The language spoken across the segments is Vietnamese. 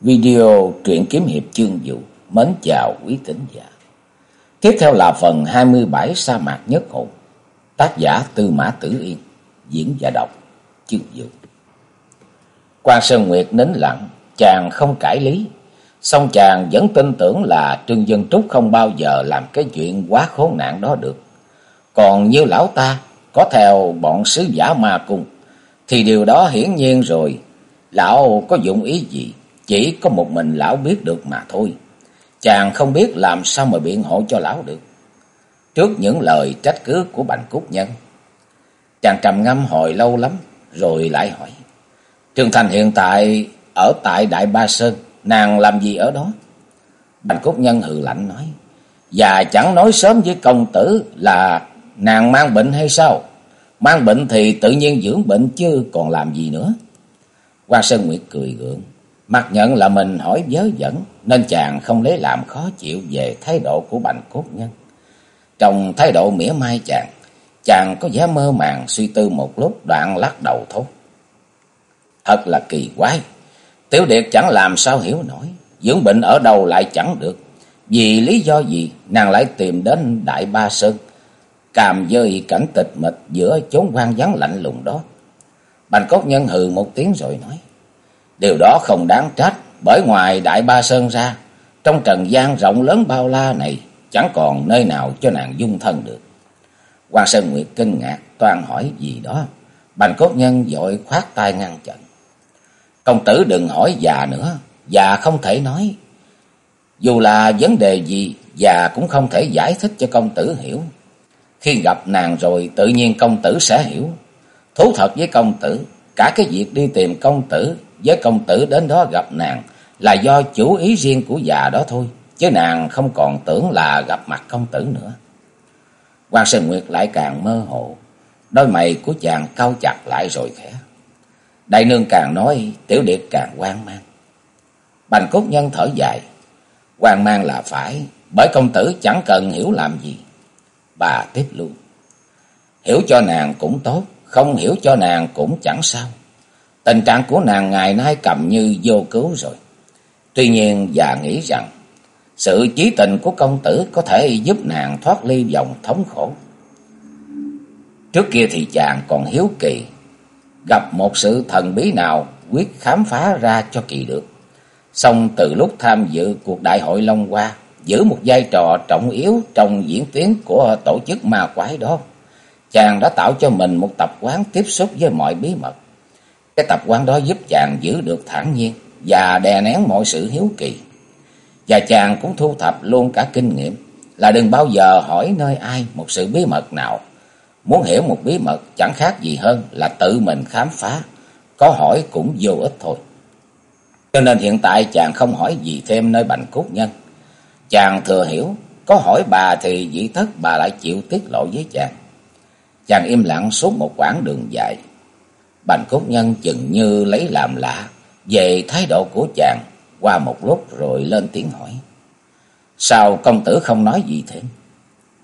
Video truyện kiếm hiệp chương dụ Mến chào quý tín giả. Tiếp theo là phần 27 sa mạc nhất hồn Tác giả Tư Mã Tử Yên, Diễn và đọc chương dụ Quan Sơn Nguyệt nín lặng, Chàng không cãi lý, song chàng vẫn tin tưởng là Trương Dân Trúc không bao giờ làm cái chuyện quá khốn nạn đó được. Còn như lão ta, có theo bọn sứ giả ma cung, Thì điều đó hiển nhiên rồi. Lão có dụng ý gì? Chỉ có một mình lão biết được mà thôi. Chàng không biết làm sao mà biện hộ cho lão được. Trước những lời trách cứ của Bành Cúc Nhân. Chàng trầm ngâm hồi lâu lắm, rồi lại hỏi. Trương Thành hiện tại ở tại Đại Ba Sơn, nàng làm gì ở đó? Bành Cúc Nhân hừ lạnh nói. Và chẳng nói sớm với công tử là nàng mang bệnh hay sao? Mang bệnh thì tự nhiên dưỡng bệnh chứ còn làm gì nữa. Hoa Sơn Nguyệt cười gượng. Mặc nhận là mình hỏi dớ dẫn, nên chàng không lấy làm khó chịu về thái độ của bành cốt nhân. Trong thái độ mỉa mai chàng, chàng có vẻ mơ màng suy tư một lúc đoạn lắc đầu thốt. Thật là kỳ quái, tiểu điệt chẳng làm sao hiểu nổi, dưỡng bệnh ở đâu lại chẳng được. Vì lý do gì nàng lại tìm đến Đại Ba Sơn, càm dơi cảnh tịch mịch giữa chốn quan vắng lạnh lùng đó. Bành cốt nhân hừ một tiếng rồi nói. Điều đó không đáng trách, bởi ngoài Đại Ba Sơn ra, trong trần gian rộng lớn bao la này, chẳng còn nơi nào cho nàng dung thân được. Hoàng Sơn Nguyệt kinh ngạc, toan hỏi gì đó. Bành cốt nhân dội khoát tay ngăn chặn. Công tử đừng hỏi già nữa, già không thể nói. Dù là vấn đề gì, già cũng không thể giải thích cho công tử hiểu. Khi gặp nàng rồi, tự nhiên công tử sẽ hiểu. Thú thật với công tử, cả cái việc đi tìm công tử với công tử đến đó gặp nàng là do chủ ý riêng của già đó thôi, chứ nàng không còn tưởng là gặp mặt công tử nữa. Quan Sơn Nguyệt lại càng mơ hồ, đôi mày của chàng cau chặt lại rồi khẽ. Đại nương càng nói, tiểu điệp càng quan mang. Bành cốt nhân thở dài, quan mang là phải, bởi công tử chẳng cần hiểu làm gì. Bà tiếp luôn, hiểu cho nàng cũng tốt, không hiểu cho nàng cũng chẳng sao. Tình trạng của nàng ngày nay cầm như vô cứu rồi. Tuy nhiên già nghĩ rằng sự trí tình của công tử có thể giúp nàng thoát ly vòng thống khổ. Trước kia thì chàng còn hiếu kỳ, gặp một sự thần bí nào quyết khám phá ra cho kỳ được. Xong từ lúc tham dự cuộc đại hội Long Hoa, giữ một vai trò trọng yếu trong diễn tiến của tổ chức ma quái đó, chàng đã tạo cho mình một tập quán tiếp xúc với mọi bí mật. Cái tập quán đó giúp chàng giữ được thản nhiên và đè nén mọi sự hiếu kỳ. Và chàng cũng thu thập luôn cả kinh nghiệm là đừng bao giờ hỏi nơi ai một sự bí mật nào. Muốn hiểu một bí mật chẳng khác gì hơn là tự mình khám phá, có hỏi cũng vô ích thôi. Cho nên hiện tại chàng không hỏi gì thêm nơi bành cốt nhân. Chàng thừa hiểu, có hỏi bà thì dĩ thất bà lại chịu tiết lộ với chàng. Chàng im lặng suốt một quãng đường dài, Bành cốt nhân chừng như lấy làm lạ về thái độ của chàng qua một lúc rồi lên tiếng hỏi. Sao công tử không nói gì thêm?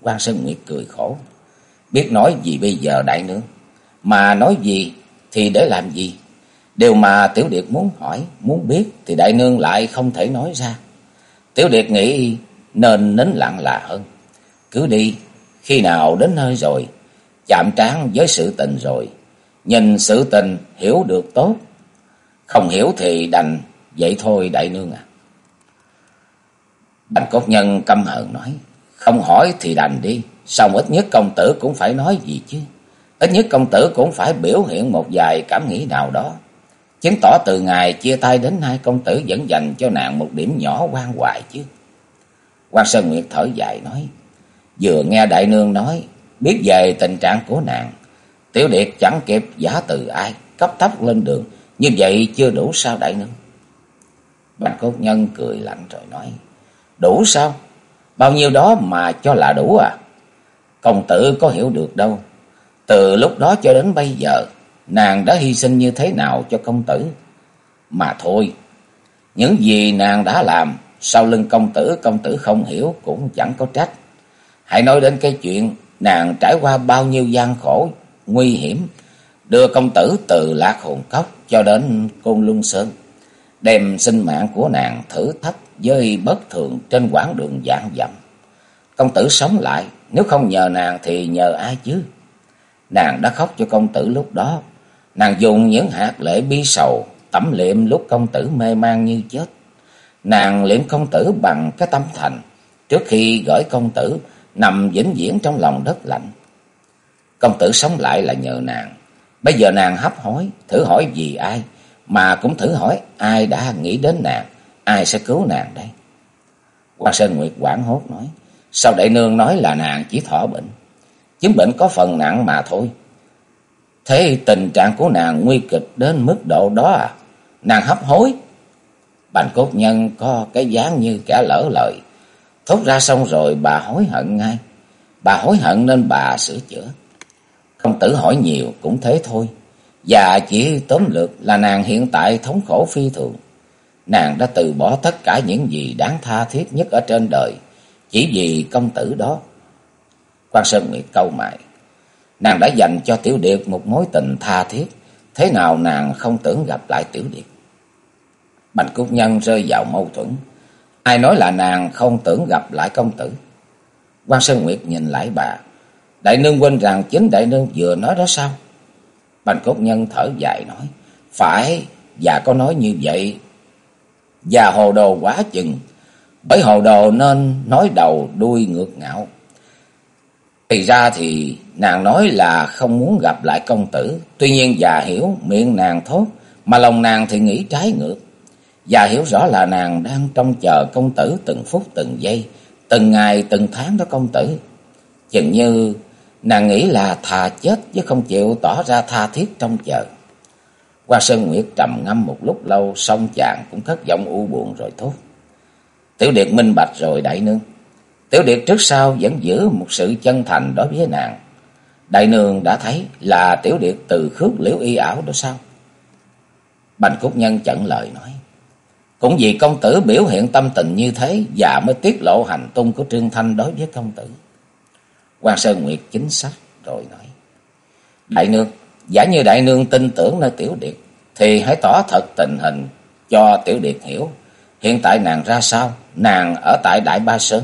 quan Sơn Nguyệt cười khổ. Biết nói gì bây giờ đại nương? Mà nói gì thì để làm gì? Điều mà Tiểu Điệt muốn hỏi, muốn biết thì đại nương lại không thể nói ra. Tiểu Điệt nghĩ nên nín lặng là hơn. Cứ đi, khi nào đến nơi rồi, chạm trán với sự tình rồi, Nhìn sự tình hiểu được tốt. Không hiểu thì đành vậy thôi đại nương à. Bạch cốt nhân căm hờn nói. Không hỏi thì đành đi. Xong ít nhất công tử cũng phải nói gì chứ. Ít nhất công tử cũng phải biểu hiện một vài cảm nghĩ nào đó. Chứng tỏ từ ngày chia tay đến nay công tử vẫn dành cho nàng một điểm nhỏ quan hoài chứ. quan Sơn Nguyệt thở dài nói. Vừa nghe đại nương nói, biết về tình trạng của nàng, Tiểu đệ Chẳng kịp giả từ ai, cấp tốc lên đường, như vậy chưa đủ sao đại nương? Bạch cốt nhân cười lạnh rồi nói, đủ sao? Bao nhiêu đó mà cho là đủ à? Công tử có hiểu được đâu. Từ lúc đó cho đến bây giờ, nàng đã hy sinh như thế nào cho công tử? Mà thôi, những gì nàng đã làm, sau lưng công tử, công tử không hiểu cũng chẳng có trách. Hãy nói đến cái chuyện nàng trải qua bao nhiêu gian khổ nguy hiểm, đưa công tử từ Lạc Hồn Cốc cho đến Côn Luân Sơn. đem sinh mạng của nàng thử thách với bất thường trên quãng đường dạng dặm. Công tử sống lại, nếu không nhờ nàng thì nhờ ai chứ? Nàng đã khóc cho công tử lúc đó. Nàng dùng những hạt lệ bi sầu, tẩm liệm lúc công tử mê man như chết. Nàng liệm công tử bằng cái tâm thành, trước khi gửi công tử nằm vĩnh viễn trong lòng đất lạnh. Công tử sống lại là nhờ nàng. Bây giờ nàng hấp hối, thử hỏi vì ai, mà cũng thử hỏi ai đã nghĩ đến nàng, ai sẽ cứu nàng đây. Quan Sơn Nguyệt quảng hốt nói, sao đại nương nói là nàng chỉ thọ bệnh, chứng bệnh có phần nặng mà thôi. Thế tình trạng của nàng nguy kịch đến mức độ đó à? Nàng hấp hối. Bành cốt nhân có cái dáng như kẻ lỡ lời. Thốt ra xong rồi bà hối hận ngay. Bà hối hận nên bà sửa chữa. Công tử hỏi nhiều cũng thế thôi. Và chỉ tóm lược là nàng hiện tại thống khổ phi thường. Nàng đã từ bỏ tất cả những gì đáng tha thiết nhất ở trên đời. Chỉ vì công tử đó. Quan Sơn Nguyệt câu mại. Nàng đã dành cho Tiểu điệp một mối tình tha thiết. Thế nào nàng không tưởng gặp lại Tiểu điệp Bành Cúc Nhân rơi vào mâu thuẫn. Ai nói là nàng không tưởng gặp lại công tử? quan Sơn Nguyệt nhìn lại bà. Đại nương quên rằng chính đại nương vừa nói đó sao? Bành cốt nhân thở dài nói. Phải, già có nói như vậy. Già hồ đồ quá chừng. Bởi hồ đồ nên nói đầu đuôi ngược ngạo. Thì ra thì nàng nói là không muốn gặp lại công tử. Tuy nhiên già hiểu miệng nàng thốt. Mà lòng nàng thì nghĩ trái ngược. Già hiểu rõ là nàng đang trông chờ công tử từng phút từng giây. Từng ngày từng tháng đó công tử. Chừng như Nàng nghĩ là thà chết chứ không chịu tỏ ra tha thiết trong chờ. Hoa Sơn Nguyệt trầm ngâm một lúc lâu, xong chàng cũng thất vọng u buồn rồi thốt. Tiểu Điệt minh bạch rồi đại nương. Tiểu Điệt trước sau vẫn giữ một sự chân thành đối với nàng. Đại nương đã thấy là Tiểu Điệt từ khước liễu y ảo đó sao? Bành Cúc Nhân chận lời nói. Cũng vì công tử biểu hiện tâm tình như thế và mới tiết lộ hành tung của Trương Thanh đối với công tử. Quan Sơn Nguyệt chính xác rồi nói. Đại nương, giả như đại nương tin tưởng nơi tiểu điệp thì hãy tỏ thật tình hình cho tiểu điệp hiểu. Hiện tại nàng ra sao? Nàng ở tại Đại Ba Sơn.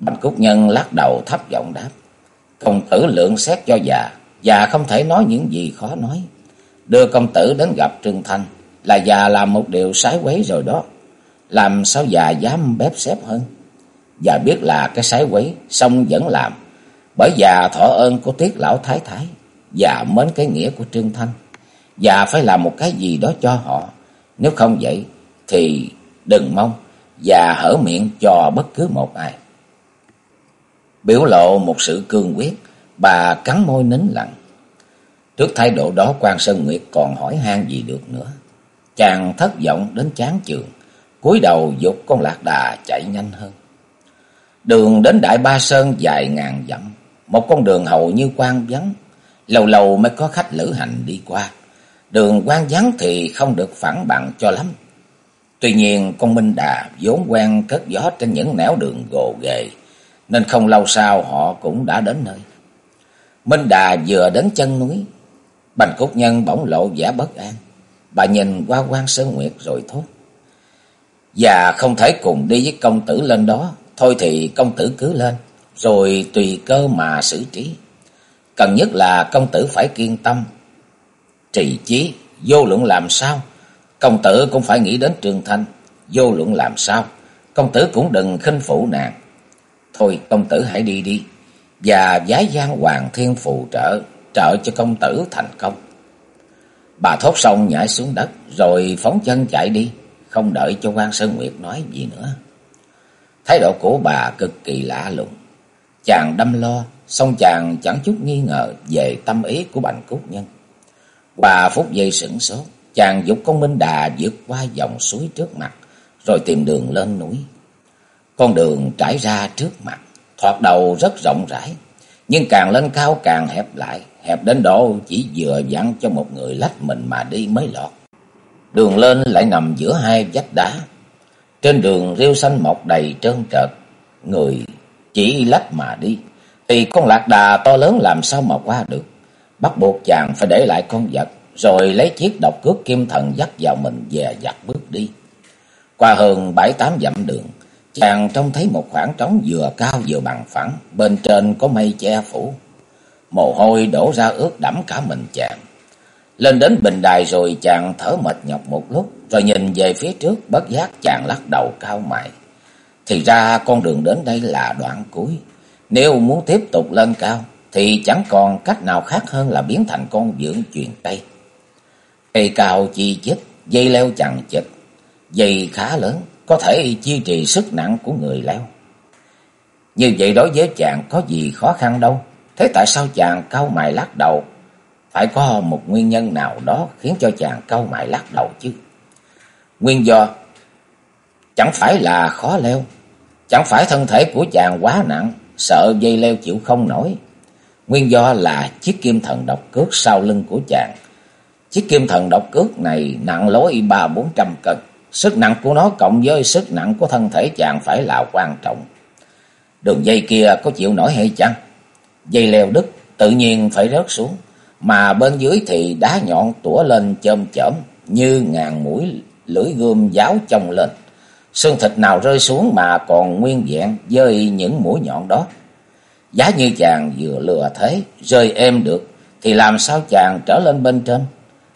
Bạch Cúc Nhân lắc đầu thấp giọng đáp. Công tử lượng xét cho già, già không thể nói những gì khó nói. Đưa công tử đến gặp Trương Thanh là già làm một điều sái quấy rồi đó. Làm sao già dám bếp xếp hơn? Và biết là cái sái quấy, xong vẫn làm. Bởi già thọ ơn của tiết lão thái thái, và mến cái nghĩa của Trương Thanh. Và phải làm một cái gì đó cho họ. Nếu không vậy, thì đừng mong, và hở miệng cho bất cứ một ai. Biểu lộ một sự cương quyết, bà cắn môi nín lặng. Trước thái độ đó quan Sơn Nguyệt còn hỏi han gì được nữa. Chàng thất vọng đến chán chường cúi đầu dục con lạc đà chạy nhanh hơn. Đường đến Đại Ba Sơn dài ngàn dặm, một con đường hầu như quan vắng, lâu lâu mới có khách lữ hành đi qua. Đường quan vắng thì không được phản bằng cho lắm. Tuy nhiên con Minh Đà vốn quen cất gió trên những nẻo đường gồ ghề, nên không lâu sau họ cũng đã đến nơi. Minh Đà vừa đến chân núi, Bành Cúc Nhân bỗng lộ vẻ bất an. Bà nhìn qua quan Sơn Nguyệt rồi thốt. Và không thể cùng đi với công tử lên đó, Thôi thì công tử cứ lên, rồi tùy cơ mà xử trí. Cần nhất là công tử phải kiên tâm, trì chí, vô luận làm sao. Công tử cũng phải nghĩ đến Trường Thanh, vô luận làm sao. Công tử cũng đừng khinh phụ nàng. Thôi công tử hãy đi đi, và giái gian hoàng thiên phù trợ, trợ cho công tử thành công. Bà thốt xong nhảy xuống đất, rồi phóng chân chạy đi, không đợi cho quan Sơn Nguyệt nói gì nữa. Thái độ của bà cực kỳ lạ lùng. Chàng đâm lo, song chàng chẳng chút nghi ngờ về tâm ý của Bành Cúc Nhân. Bà phút giây sửng sốt, chàng dục con Minh Đà vượt qua dòng suối trước mặt, rồi tìm đường lên núi. Con đường trải ra trước mặt, thoạt đầu rất rộng rãi, nhưng càng lên cao càng hẹp lại, hẹp đến độ chỉ vừa dặn cho một người lách mình mà đi mới lọt. Đường lên lại nằm giữa hai vách đá, trên đường rêu xanh mọc đầy trơn trợt, người chỉ lách mà đi, thì con lạc đà to lớn làm sao mà qua được. Bắt buộc chàng phải để lại con vật, rồi lấy chiếc độc cước kim thần dắt vào mình về dặt bước đi. Qua hơn bảy tám dặm đường, chàng trông thấy một khoảng trống vừa cao vừa bằng phẳng, bên trên có mây che phủ. Mồ hôi đổ ra ướt đẫm cả mình chàng. Lên đến bình đài rồi chàng thở mệt nhọc một lúc, rồi nhìn về phía trước bất giác chàng lắc đầu cao mày. Thì ra con đường đến đây là đoạn cuối. Nếu muốn tiếp tục lên cao, thì chẳng còn cách nào khác hơn là biến thành con dưỡng truyền tay Cây cao chi chích, dây leo chằng chịch, dây khá lớn, có thể chi trì sức nặng của người leo. Như vậy đối với chàng có gì khó khăn đâu. Thế tại sao chàng cao mày lắc đầu? Phải có một nguyên nhân nào đó khiến cho chàng cau mày lắc đầu chứ. Nguyên do chẳng phải là khó leo, chẳng phải thân thể của chàng quá nặng, sợ dây leo chịu không nổi. Nguyên do là chiếc kim thần độc cước sau lưng của chàng. Chiếc kim thần độc cước này nặng lối ba bốn trăm cân. Sức nặng của nó cộng với sức nặng của thân thể chàng phải là quan trọng. Đường dây kia có chịu nổi hay chăng? Dây leo đứt tự nhiên phải rớt xuống. Mà bên dưới thì đá nhọn tủa lên chôm chởm như ngàn mũi lưỡi gươm giáo chồng lên. Xương thịt nào rơi xuống mà còn nguyên vẹn với những mũi nhọn đó. Giá như chàng vừa lừa thế, rơi êm được, thì làm sao chàng trở lên bên trên?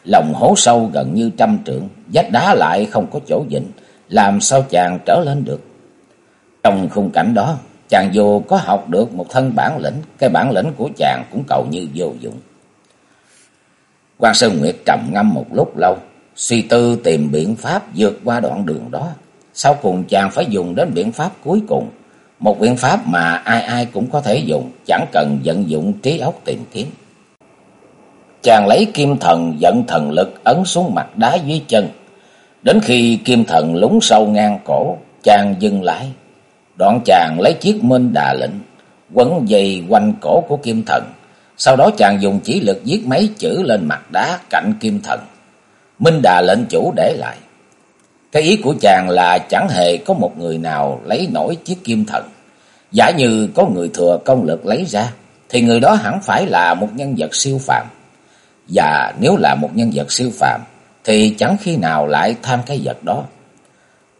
Lòng hố sâu gần như trăm trượng, vách đá lại không có chỗ dịnh, làm sao chàng trở lên được? Trong khung cảnh đó, chàng dù có học được một thân bản lĩnh, cái bản lĩnh của chàng cũng cầu như vô dụng. Quan Sơn Nguyệt trầm ngâm một lúc lâu, suy tư tìm biện pháp vượt qua đoạn đường đó. Sau cùng chàng phải dùng đến biện pháp cuối cùng, một biện pháp mà ai ai cũng có thể dùng, chẳng cần vận dụng trí óc tìm kiếm. Chàng lấy kim thần dẫn thần lực ấn xuống mặt đá dưới chân. Đến khi kim thần lúng sâu ngang cổ, chàng dừng lại. Đoạn chàng lấy chiếc minh đà lệnh, quấn dây quanh cổ của kim thần. Sau đó chàng dùng chỉ lực viết mấy chữ lên mặt đá cạnh kim thần. Minh đà lệnh chủ để lại. Cái ý của chàng là chẳng hề có một người nào lấy nổi chiếc kim thần. Giả như có người thừa công lực lấy ra, thì người đó hẳn phải là một nhân vật siêu phàm. Và nếu là một nhân vật siêu phàm, thì chẳng khi nào lại tham cái vật đó.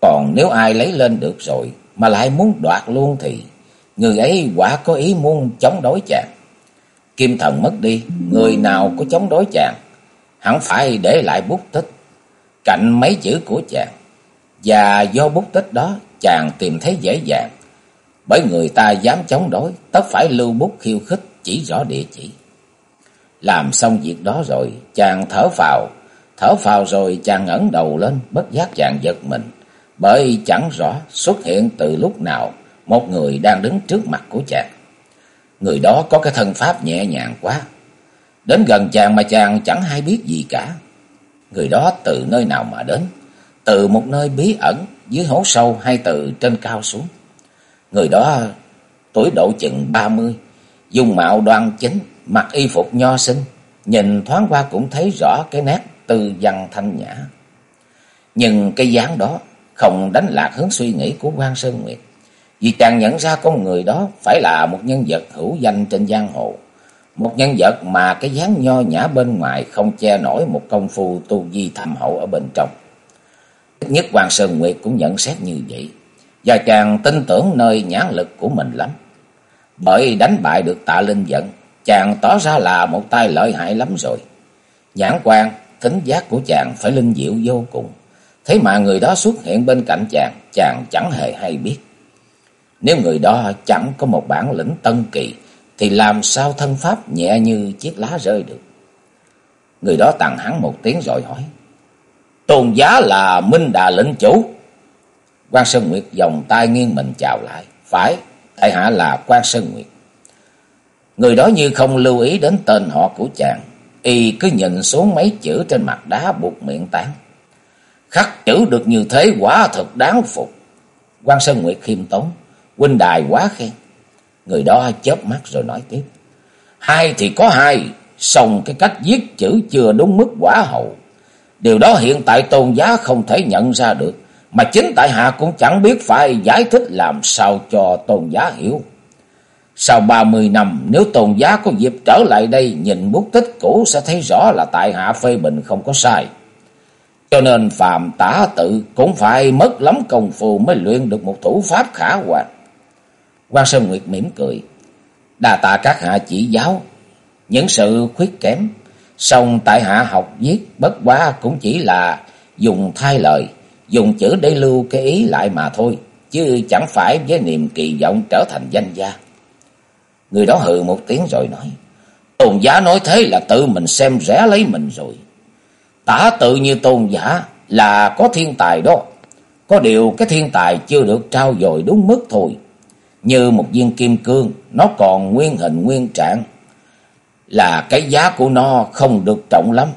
Còn nếu ai lấy lên được rồi, mà lại muốn đoạt luôn thì người ấy quả có ý muốn chống đối chàng. Kim thần mất đi, người nào có chống đối chàng, hẳn phải để lại bút tích cạnh mấy chữ của chàng. Và do bút tích đó chàng tìm thấy dễ dàng. Bởi người ta dám chống đối, tất phải lưu bút khiêu khích chỉ rõ địa chỉ. Làm xong việc đó rồi, chàng thở phào, thở phào rồi chàng ngẩng đầu lên, bất giác chàng giật mình. Bởi chẳng rõ xuất hiện từ lúc nào một người đang đứng trước mặt của chàng. Người đó có cái thân pháp nhẹ nhàng quá. Đến gần chàng mà chàng chẳng hay biết gì cả. Người đó từ nơi nào mà đến? Từ một nơi bí ẩn, dưới hố sâu hay từ trên cao xuống? Người đó tuổi độ chừng ba mươi, dung mạo đoan chính, mặc y phục nho sinh, nhìn thoáng qua cũng thấy rõ cái nét tư văn thanh nhã. Nhưng cái dáng đó không đánh lạc hướng suy nghĩ của quan Sơn Nguyệt. Vì chàng nhận ra con người đó phải là một nhân vật hữu danh trên giang hồ. Một nhân vật mà cái dáng nho nhã bên ngoài không che nổi một công phu tu di thầm hậu ở bên trong. Nhất Hoàng Sơn Nguyệt cũng nhận xét như vậy. Và chàng tin tưởng nơi nhãn lực của mình lắm. Bởi đánh bại được tạ linh giận, chàng tỏ ra là một tay lợi hại lắm rồi. Nhãn quan, thính giác của chàng phải linh diệu vô cùng. Thế mà người đó xuất hiện bên cạnh chàng, chàng chẳng hề hay biết. Nếu người đó chẳng có một bản lĩnh tân kỳ, thì làm sao thân pháp nhẹ như chiếc lá rơi được. Người đó tặng hắn một tiếng rồi hỏi. Tôn giá là Minh Đà lĩnh chủ. quan Sơn Nguyệt vòng tay nghiêng mình chào lại. Phải, tại hạ là quan Sơn Nguyệt. Người đó như không lưu ý đến tên họ của chàng. Y cứ nhìn xuống mấy chữ trên mặt đá buộc miệng tán. Khắc chữ được như thế quả thật đáng phục. quan Sơn Nguyệt khiêm tốn. Huynh đài quá khen. Người đó chớp mắt rồi nói tiếp. Hai thì có hai, xong cái cách viết chữ chưa đúng mức quả hậu. Điều đó hiện tại tôn giá không thể nhận ra được, mà chính tại hạ cũng chẳng biết phải giải thích làm sao cho tôn giá hiểu. Sau ba mươi năm, nếu tôn giá có dịp trở lại đây nhìn bút tích cũ sẽ thấy rõ là tại hạ phê bình không có sai. Cho nên phàm tả tự cũng phải mất lắm công phu mới luyện được một thủ pháp khả quan. Quan Sơn Nguyệt mỉm cười. Đà tạ các hạ chỉ giáo. Những sự khuyết kém. Xong tại hạ học viết bất quá cũng chỉ là dùng thay lời. Dùng chữ để lưu cái ý lại mà thôi. Chứ chẳng phải với niềm kỳ vọng trở thành danh gia. Người đó hừ một tiếng rồi nói. Tôn giả nói thế là tự mình xem rẻ lấy mình rồi. Tả tự như tôn giả là có thiên tài đó. Có điều cái thiên tài chưa được trao dồi đúng mức thôi. Như một viên kim cương, nó còn nguyên hình nguyên trạng. Là cái giá của nó không được trọng lắm.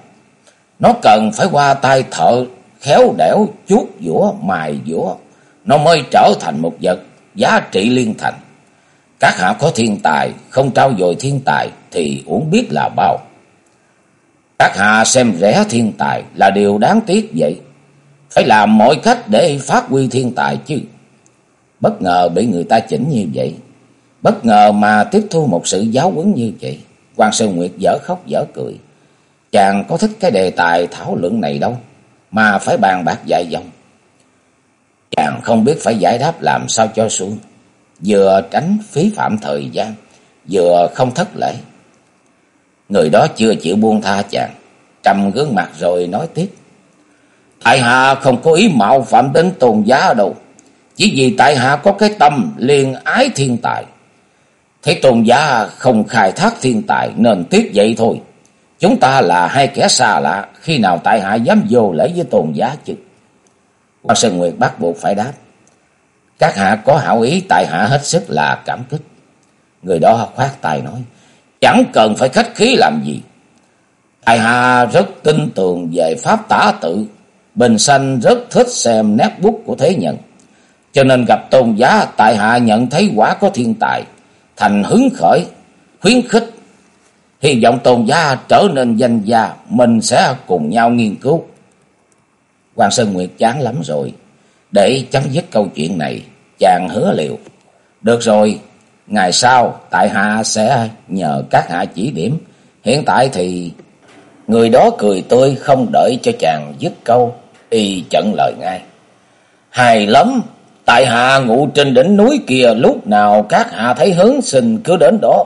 Nó cần phải qua tay thợ, khéo đẻo, chuốt dũa, mài dũa. Nó mới trở thành một vật giá trị liên thành. Các hạ có thiên tài, không trao dồi thiên tài thì uổng biết là bao. Các hạ xem rẻ thiên tài là điều đáng tiếc vậy. Phải làm mọi cách để phát huy thiên tài chứ. Bất ngờ bị người ta chỉnh như vậy. Bất ngờ mà tiếp thu một sự giáo huấn như vậy. Quan Sơn Nguyệt dở khóc dở cười. Chàng có thích cái đề tài thảo luận này đâu. Mà phải bàn bạc dài dòng. Chàng không biết phải giải đáp làm sao cho xuống. Vừa tránh phí phạm thời gian. Vừa không thất lễ. Người đó chưa chịu buông tha chàng. Trầm gương mặt rồi nói tiếp. Tại hạ không có ý mạo phạm đến tôn giá đâu. Chỉ vì tại hạ có cái tâm liền ái thiên tài. thế tôn giả không khai thác thiên tài nên tiếc vậy thôi. Chúng ta là hai kẻ xa lạ. Khi nào tại hạ dám vô lễ với tôn giá chứ? Quan Sơn Nguyệt bắt buộc phải đáp. Các hạ có hảo ý, tại hạ hết sức là cảm kích. Người đó khoát tay nói. Chẳng cần phải khách khí làm gì. Tại hạ rất tin tưởng về pháp tả tự. Bình sanh rất thích xem nét bút của thế nhân. Cho nên gặp tôn giá tại hạ nhận thấy quả có thiên tài. Thành hứng khởi, khuyến khích. Hy vọng tôn giá trở nên danh gia. Mình sẽ cùng nhau nghiên cứu. Hoàng Sơn Nguyệt chán lắm rồi. Để chấm dứt câu chuyện này. Chàng hứa liệu. Được rồi, Ngày sau, tại hạ sẽ nhờ các hạ chỉ điểm. Hiện tại thì người đó cười tươi không đợi cho chàng dứt câu, y chận lời ngay. Hài lắm, tại hạ ngủ trên đỉnh núi kia lúc nào các hạ thấy hướng xin cứ đến đó.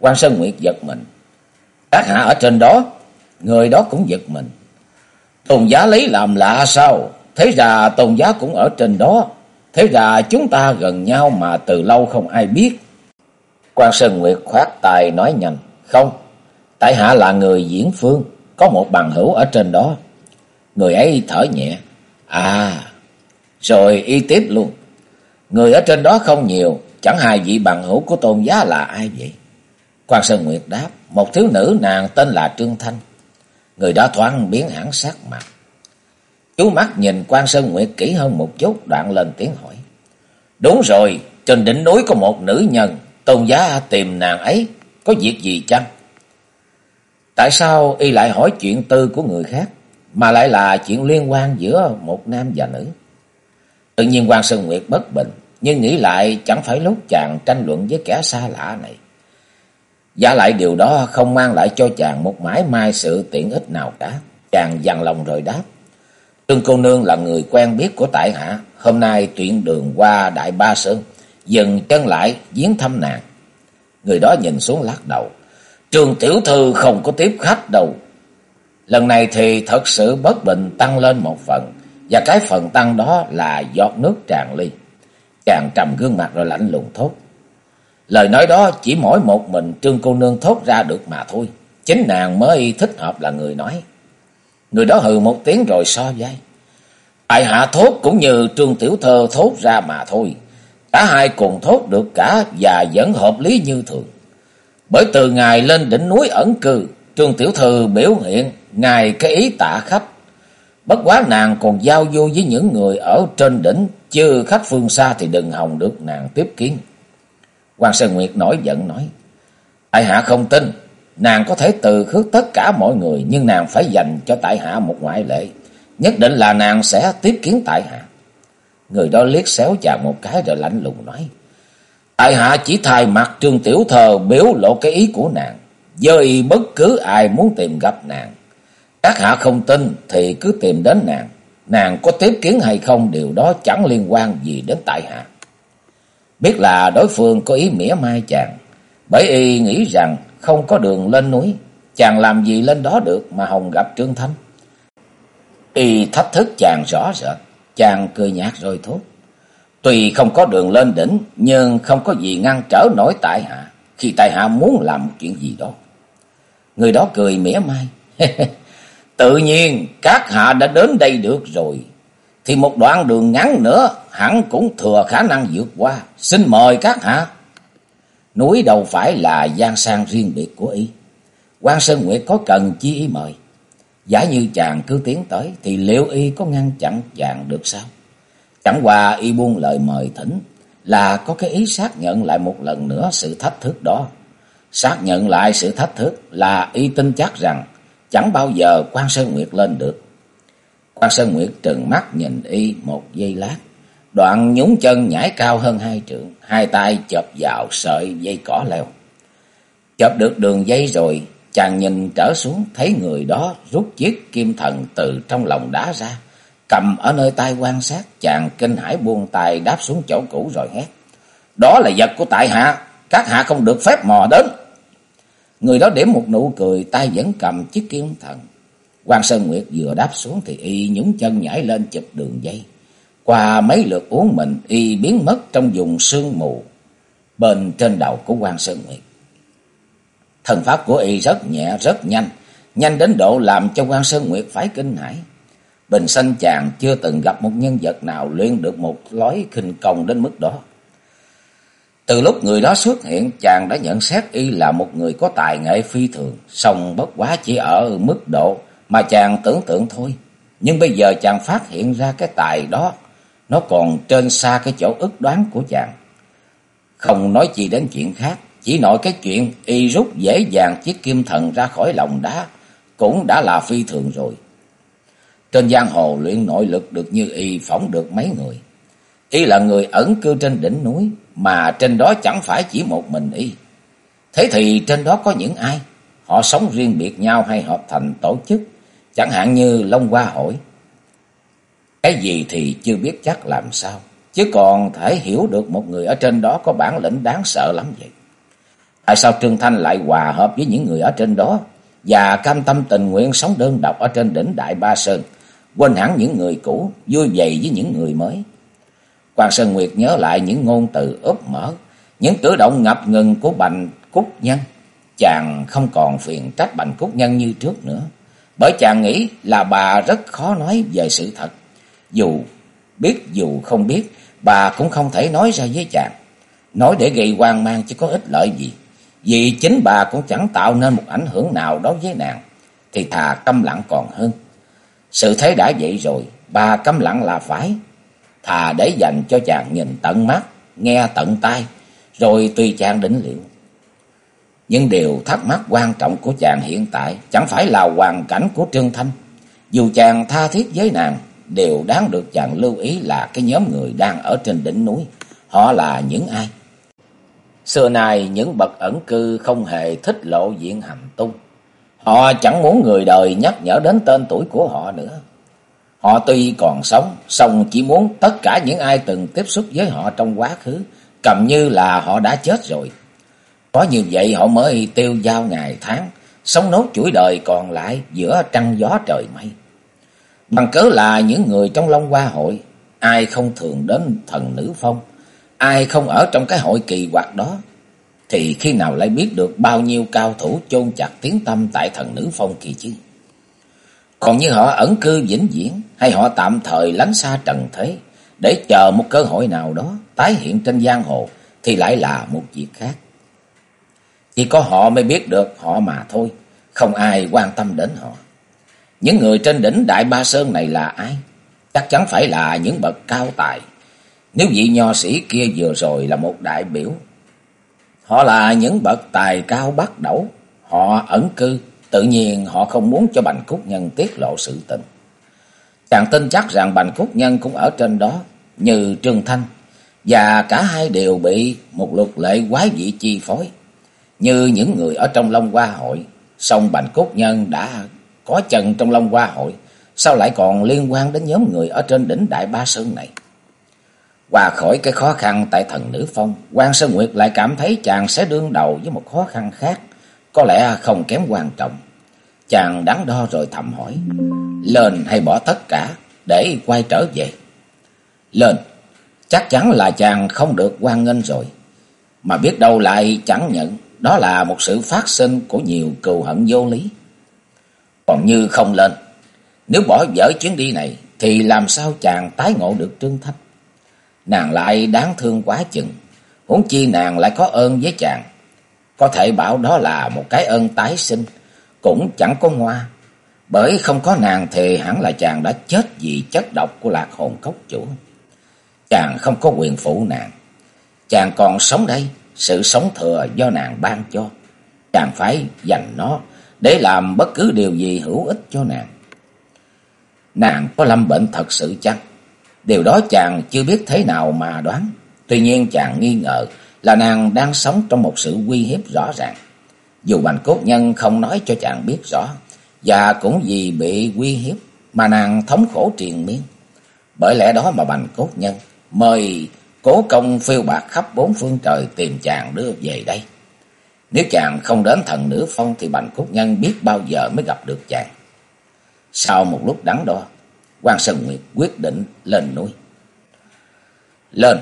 quan Sơn Nguyệt giật mình. Các hạ ở trên đó, người đó cũng giật mình. Tôn giá lấy làm lạ sao? Thế ra tôn giá cũng ở trên đó. Thế ra chúng ta gần nhau mà từ lâu không ai biết. Quan Sơn Nguyệt khoát tài nói nhanh. Không, tại hạ là người diễn phương, có một bằng hữu ở trên đó. Người ấy thở nhẹ. À, rồi y tiếp luôn. Người ở trên đó không nhiều, chẳng hài vị bằng hữu của tôn giá là ai vậy? Quan Sơn Nguyệt đáp, một thiếu nữ nàng tên là Trương Thanh. Người đó thoáng biến hẳn sắc mặt. Chú mắt nhìn quan Sơn Nguyệt kỹ hơn một chút đoạn lên tiếng hỏi. Đúng rồi, trên đỉnh núi có một nữ nhân, tôn giá tìm nàng ấy, có việc gì chăng? Tại sao y lại hỏi chuyện tư của người khác, mà lại là chuyện liên quan giữa một nam và nữ? Tự nhiên quan Sơn Nguyệt bất bình, nhưng nghĩ lại chẳng phải lúc chàng tranh luận với kẻ xa lạ này. Giả lại điều đó không mang lại cho chàng một mãi mai sự tiện ích nào cả. Chàng dằn lòng rồi đáp. Trương cô nương là người quen biết của tại hạ, hôm nay tuyển đường qua Đại Ba Sơn, dừng chân lại viếng thăm nàng. Người đó nhìn xuống lắc đầu. Trương tiểu thư không có tiếp khách đâu. Lần này thì thật sự bất bình tăng lên một phần, và cái phần tăng đó là giọt nước tràn ly. Chàng trầm gương mặt rồi lạnh lùng thốt. Lời nói đó chỉ mỗi một mình Trương cô nương thốt ra được mà thôi. Chính nàng mới thích hợp là người nói. Người đó hừ một tiếng rồi so vai. Tại hạ thốt cũng như Trương Tiểu Thơ thốt ra mà thôi. Cả hai cùng thốt được cả và vẫn hợp lý như thường. Bởi từ ngày lên đỉnh núi ẩn cư, Trương Tiểu Thư biểu hiện ngài cái ý tạ khách. Bất quá nàng còn giao du với những người ở trên đỉnh, chứ khách phương xa thì đừng hòng được nàng tiếp kiến. Hoàng Sơn Nguyệt nổi giận nói, Tại hạ không tin, Nàng có thể từ khước tất cả mọi người, nhưng nàng phải dành cho tại hạ một ngoại lệ. Nhất định là nàng sẽ tiếp kiến tại hạ. Người đó liếc xéo chàng một cái rồi lạnh lùng nói. Tại hạ chỉ thay mặt Trương Tiểu Thờ biểu lộ cái ý của nàng, dời bất cứ ai muốn tìm gặp nàng. Các hạ không tin thì cứ tìm đến nàng, nàng có tiếp kiến hay không điều đó chẳng liên quan gì đến tại hạ. Biết là đối phương có ý mỉa mai chàng, bởi y nghĩ rằng không có đường lên núi, chàng làm gì lên đó được mà Hồng gặp Trương Thanh. Y thách thức chàng rõ rệt, chàng cười nhạt rồi thốt. Tuy không có đường lên đỉnh, nhưng không có gì ngăn trở nổi tại hạ, khi tại hạ muốn làm chuyện gì đó. Người đó cười mỉa mai. Tự nhiên các hạ đã đến đây được rồi, thì một đoạn đường ngắn nữa hẳn cũng thừa khả năng vượt qua. Xin mời các hạ. Núi đầu phải là gian sang riêng biệt của y. quan Sơn Nguyệt có cần chi ý mời. Giả như chàng cứ tiến tới thì liệu y có ngăn chặn chàng được sao? Chẳng qua y buông lời mời thỉnh là có cái ý xác nhận lại một lần nữa sự thách thức đó. Xác nhận lại sự thách thức là y tin chắc rằng chẳng bao giờ quan Sơn Nguyệt lên được. quan Sơn Nguyệt trừng mắt nhìn y một giây lát. Đoạn nhún chân nhảy cao hơn hai trượng, hai tay chộp vào sợi dây cỏ leo. Chộp được đường dây rồi, chàng nhìn trở xuống thấy người đó rút chiếc kim thần từ trong lòng đá ra, cầm ở nơi tay quan sát, chàng kinh hãi buông tay đáp xuống chỗ cũ rồi hét. Đó là vật của tại hạ, các hạ không được phép mò đến. Người đó điểm một nụ cười, tay vẫn cầm chiếc kiếm thần. quan Sơn Nguyệt vừa đáp xuống thì y nhúng chân nhảy lên chụp đường dây. Qua mấy lượt uống mình, y biến mất trong vùng sương mù bên trên đầu của quan Sơn Nguyệt. Thần pháp của y rất nhẹ, rất nhanh, nhanh đến độ làm cho quan Sơn Nguyệt phải kinh hãi. Bình sanh chàng chưa từng gặp một nhân vật nào luyện được một lối khinh công đến mức đó. Từ lúc người đó xuất hiện, chàng đã nhận xét y là một người có tài nghệ phi thường, song bất quá chỉ ở mức độ mà chàng tưởng tượng thôi. Nhưng bây giờ chàng phát hiện ra cái tài đó, nó còn trên xa cái chỗ ức đoán của chàng. Không nói gì đến chuyện khác, chỉ nói cái chuyện y rút dễ dàng chiếc kim thần ra khỏi lòng đá, cũng đã là phi thường rồi. Trên giang hồ luyện nội lực được như y phóng được mấy người. Y là người ẩn cư trên đỉnh núi, mà trên đó chẳng phải chỉ một mình y. Thế thì trên đó có những ai? Họ sống riêng biệt nhau hay hợp thành tổ chức, chẳng hạn như Long Hoa Hội. Cái gì thì chưa biết chắc làm sao, chứ còn thể hiểu được một người ở trên đó có bản lĩnh đáng sợ lắm vậy. Tại sao Trương Thanh lại hòa hợp với những người ở trên đó và cam tâm tình nguyện sống đơn độc ở trên đỉnh Đại Ba Sơn, quên hẳn những người cũ, vui vầy với những người mới? Quan Sơn Nguyệt nhớ lại những ngôn từ ướp mở, những cử động ngập ngừng của Bành Cúc Nhân. Chàng không còn phiền trách Bành Cúc Nhân như trước nữa, bởi chàng nghĩ là bà rất khó nói về sự thật. Dù biết dù không biết, bà cũng không thể nói ra với chàng. Nói để gây hoang mang chứ có ích lợi gì. Vì chính bà cũng chẳng tạo nên một ảnh hưởng nào đối với nàng, thì thà câm lặng còn hơn. Sự thế đã vậy rồi, bà câm lặng là phải, thà để dành cho chàng nhìn tận mắt, nghe tận tai, rồi tùy chàng định liệu. Nhưng điều thắc mắc quan trọng của chàng hiện tại chẳng phải là hoàn cảnh của Trương Thanh. Dù chàng tha thiết với nàng, đều đáng được chàng lưu ý là cái nhóm người đang ở trên đỉnh núi. Họ là những ai? Xưa nay những bậc ẩn cư không hề thích lộ diện hành tung. Họ chẳng muốn người đời nhắc nhở đến tên tuổi của họ nữa. Họ tuy còn sống, song chỉ muốn tất cả những ai từng tiếp xúc với họ trong quá khứ, cầm như là họ đã chết rồi. Có như vậy họ mới tiêu giao ngày tháng, sống nốt chuỗi đời còn lại giữa trăng gió trời mây. Bằng cớ là những người trong Long Hoa hội, ai không thường đến thần nữ phong, ai không ở trong cái hội kỳ quặc đó, thì khi nào lại biết được bao nhiêu cao thủ chôn chặt tiếng tâm tại thần nữ phong kỳ chứ? Còn như họ ẩn cư vĩnh viễn hay họ tạm thời lánh xa trần thế để chờ một cơ hội nào đó tái hiện trên giang hồ thì lại là một việc khác. Chỉ có họ mới biết được họ mà thôi, không ai quan tâm đến họ. Những người trên đỉnh Đại Ba Sơn này là ai? Chắc chắn phải là những bậc cao tài. Nếu vị nho sĩ kia vừa rồi là một đại biểu, họ là những bậc tài cao bắt đầu, họ ẩn cư Tự nhiên họ không muốn cho Bành Cúc Nhân tiết lộ sự tình. Chàng tin chắc rằng Bành Cúc Nhân cũng ở trên đó, như Trương Thanh. và cả hai đều bị một luật lệ quái dị chi phối. Như những người ở trong Long Hoa Hội, song Bành Cúc Nhân đã có chân trong Long Hoa Hội, sao lại còn liên quan đến nhóm người ở trên đỉnh Đại Ba Sơn này? Qua khỏi cái khó khăn tại thần nữ phong, quan Sơn Nguyệt lại cảm thấy chàng sẽ đương đầu với một khó khăn khác, có lẽ không kém quan trọng. Chàng đắn đo rồi thầm hỏi, lên hay bỏ tất cả để quay trở về? Lên, chắc chắn là chàng không được quan nghênh rồi, mà biết đâu lại chẳng nhận, đó là một sự phát sinh của nhiều cừu hận vô lý. Còn như không lên, nếu bỏ dở chuyến đi này, thì làm sao chàng tái ngộ được Trương Thách? Nàng lại đáng thương quá chừng, huống chi nàng lại có ơn với chàng. Có thể bảo đó là một cái ơn tái sinh, cũng chẳng có ngoa. Bởi không có nàng thì hẳn là chàng đã chết vì chất độc của lạc hồn cốc chủ. Chàng không có quyền phụ nàng. Chàng còn sống đây, sự sống thừa do nàng ban cho. Chàng phải dành nó để làm bất cứ điều gì hữu ích cho nàng. Nàng có lâm bệnh thật sự chăng? Điều đó chàng chưa biết thế nào mà đoán. Tuy nhiên chàng nghi ngờ là nàng đang sống trong một sự uy hiếp rõ ràng. Dù Bành Cốt Nhân không nói cho chàng biết rõ, và cũng vì bị uy hiếp mà nàng thống khổ triền miên. Bởi lẽ đó mà Bành Cốt Nhân mời cố công phiêu bạc khắp bốn phương trời tìm chàng đưa về đây. Nếu chàng không đến thần nữ phong thì Bành Cốt Nhân biết bao giờ mới gặp được chàng. Sau một lúc đắn đo, quan Sơn Nguyệt quyết định lên núi. Lên!